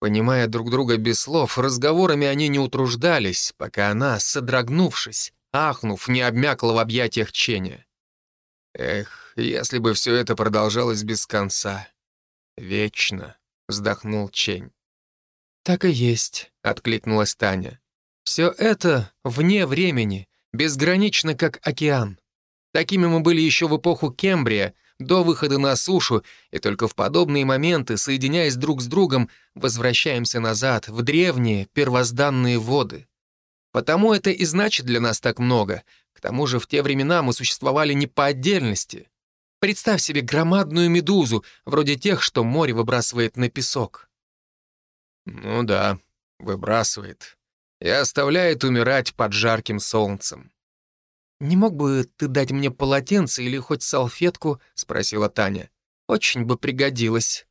Понимая друг друга без слов, разговорами они не утруждались, пока она, содрогнувшись, ахнув, не обмякла в объятиях Ченя. «Эх, если бы все это продолжалось без конца. Вечно», — вздохнул Чень. «Так и есть», — откликнулась Таня. «Все это вне времени, безгранично, как океан. Такими мы были еще в эпоху Кембрия, до выхода на сушу, и только в подобные моменты, соединяясь друг с другом, возвращаемся назад, в древние первозданные воды. Потому это и значит для нас так много. К тому же в те времена мы существовали не по отдельности. Представь себе громадную медузу, вроде тех, что море выбрасывает на песок. Ну да, выбрасывает. И оставляет умирать под жарким солнцем. «Не мог бы ты дать мне полотенце или хоть салфетку?» — спросила Таня. «Очень бы пригодилось».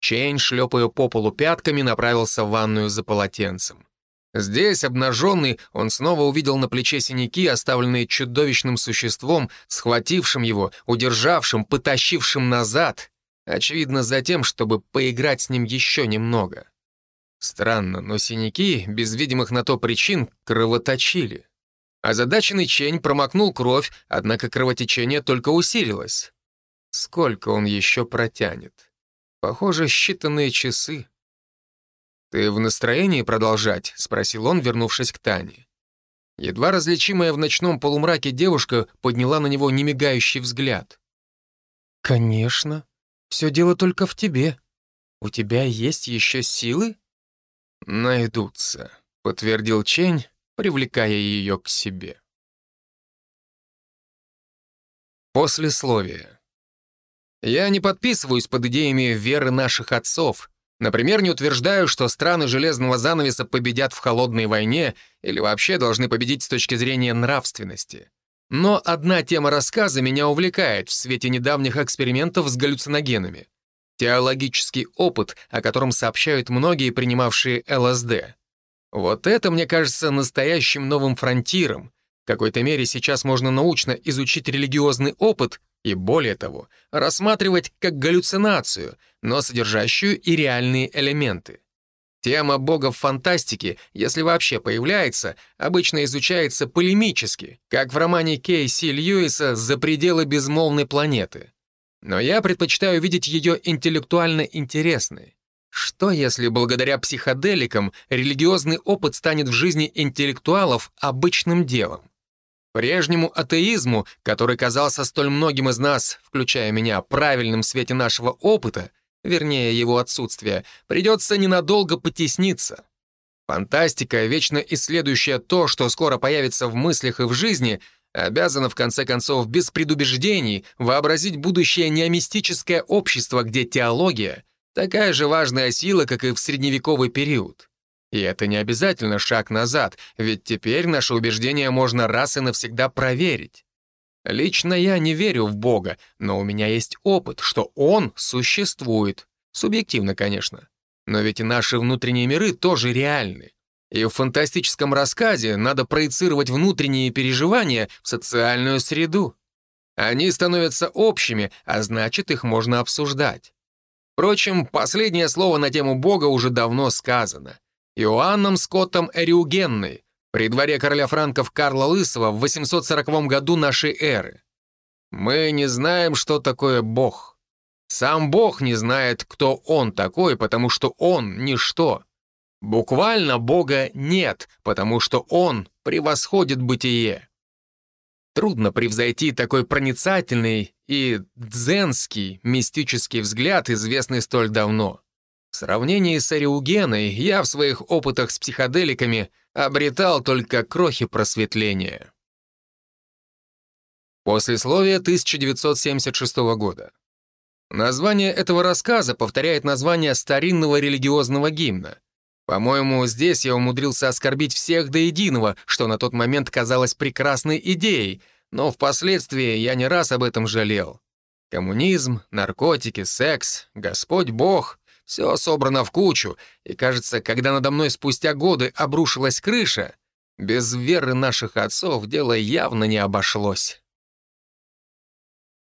Чейн, шлепая по полу пятками, направился в ванную за полотенцем. Здесь, обнаженный, он снова увидел на плече синяки, оставленные чудовищным существом, схватившим его, удержавшим, потащившим назад, очевидно, за тем, чтобы поиграть с ним еще немного. Странно, но синяки, без видимых на то причин, кровоточили. Озадаченный Чень промокнул кровь, однако кровотечение только усилилось. Сколько он еще протянет? Похоже, считанные часы. «Ты в настроении продолжать?» — спросил он, вернувшись к Тане. Едва различимая в ночном полумраке девушка подняла на него немигающий взгляд. «Конечно. Все дело только в тебе. У тебя есть еще силы?» «Найдутся», — подтвердил Чень, привлекая ее к себе. Послесловие. Я не подписываюсь под идеями веры наших отцов, Например, не утверждаю, что страны Железного занавеса победят в холодной войне или вообще должны победить с точки зрения нравственности. Но одна тема рассказа меня увлекает в свете недавних экспериментов с галлюциногенами. Теологический опыт, о котором сообщают многие, принимавшие ЛСД. Вот это, мне кажется, настоящим новым фронтиром. В какой-то мере сейчас можно научно изучить религиозный опыт и, более того, рассматривать как галлюцинацию, но содержащую и реальные элементы. Тема богов фантастики, если вообще появляется, обычно изучается полемически, как в романе Кейси Льюиса «За пределы безмолвной планеты». Но я предпочитаю видеть ее интеллектуально интересной. Что если благодаря психоделикам религиозный опыт станет в жизни интеллектуалов обычным делом? Прежнему атеизму, который казался столь многим из нас, включая меня, правильным в свете нашего опыта, вернее, его отсутствия, придется ненадолго потесниться. Фантастика, вечно исследующая то, что скоро появится в мыслях и в жизни, обязана, в конце концов, без предубеждений вообразить будущее неомистическое общество, где теология — такая же важная сила, как и в средневековый период. И это не обязательно шаг назад, ведь теперь наше убеждение можно раз и навсегда проверить. Лично я не верю в Бога, но у меня есть опыт, что Он существует. Субъективно, конечно. Но ведь и наши внутренние миры тоже реальны. И в фантастическом рассказе надо проецировать внутренние переживания в социальную среду. Они становятся общими, а значит, их можно обсуждать. Впрочем, последнее слово на тему Бога уже давно сказано. Иоанном Скоттом Эриугенной, при дворе короля франков Карла Лысого в 840 году нашей эры. Мы не знаем, что такое Бог. Сам Бог не знает, кто Он такой, потому что Он — ничто. Буквально Бога нет, потому что Он превосходит бытие. Трудно превзойти такой проницательный и дзенский мистический взгляд, известный столь давно. В сравнении с Ариугеной я в своих опытах с психоделиками обретал только крохи просветления. Послесловие 1976 года. Название этого рассказа повторяет название старинного религиозного гимна. По-моему, здесь я умудрился оскорбить всех до единого, что на тот момент казалось прекрасной идеей, но впоследствии я не раз об этом жалел. Коммунизм, наркотики, секс, Господь Бог все собрано в кучу, и кажется, когда надо мной спустя годы обрушилась крыша, без веры наших отцов дело явно не обошлось.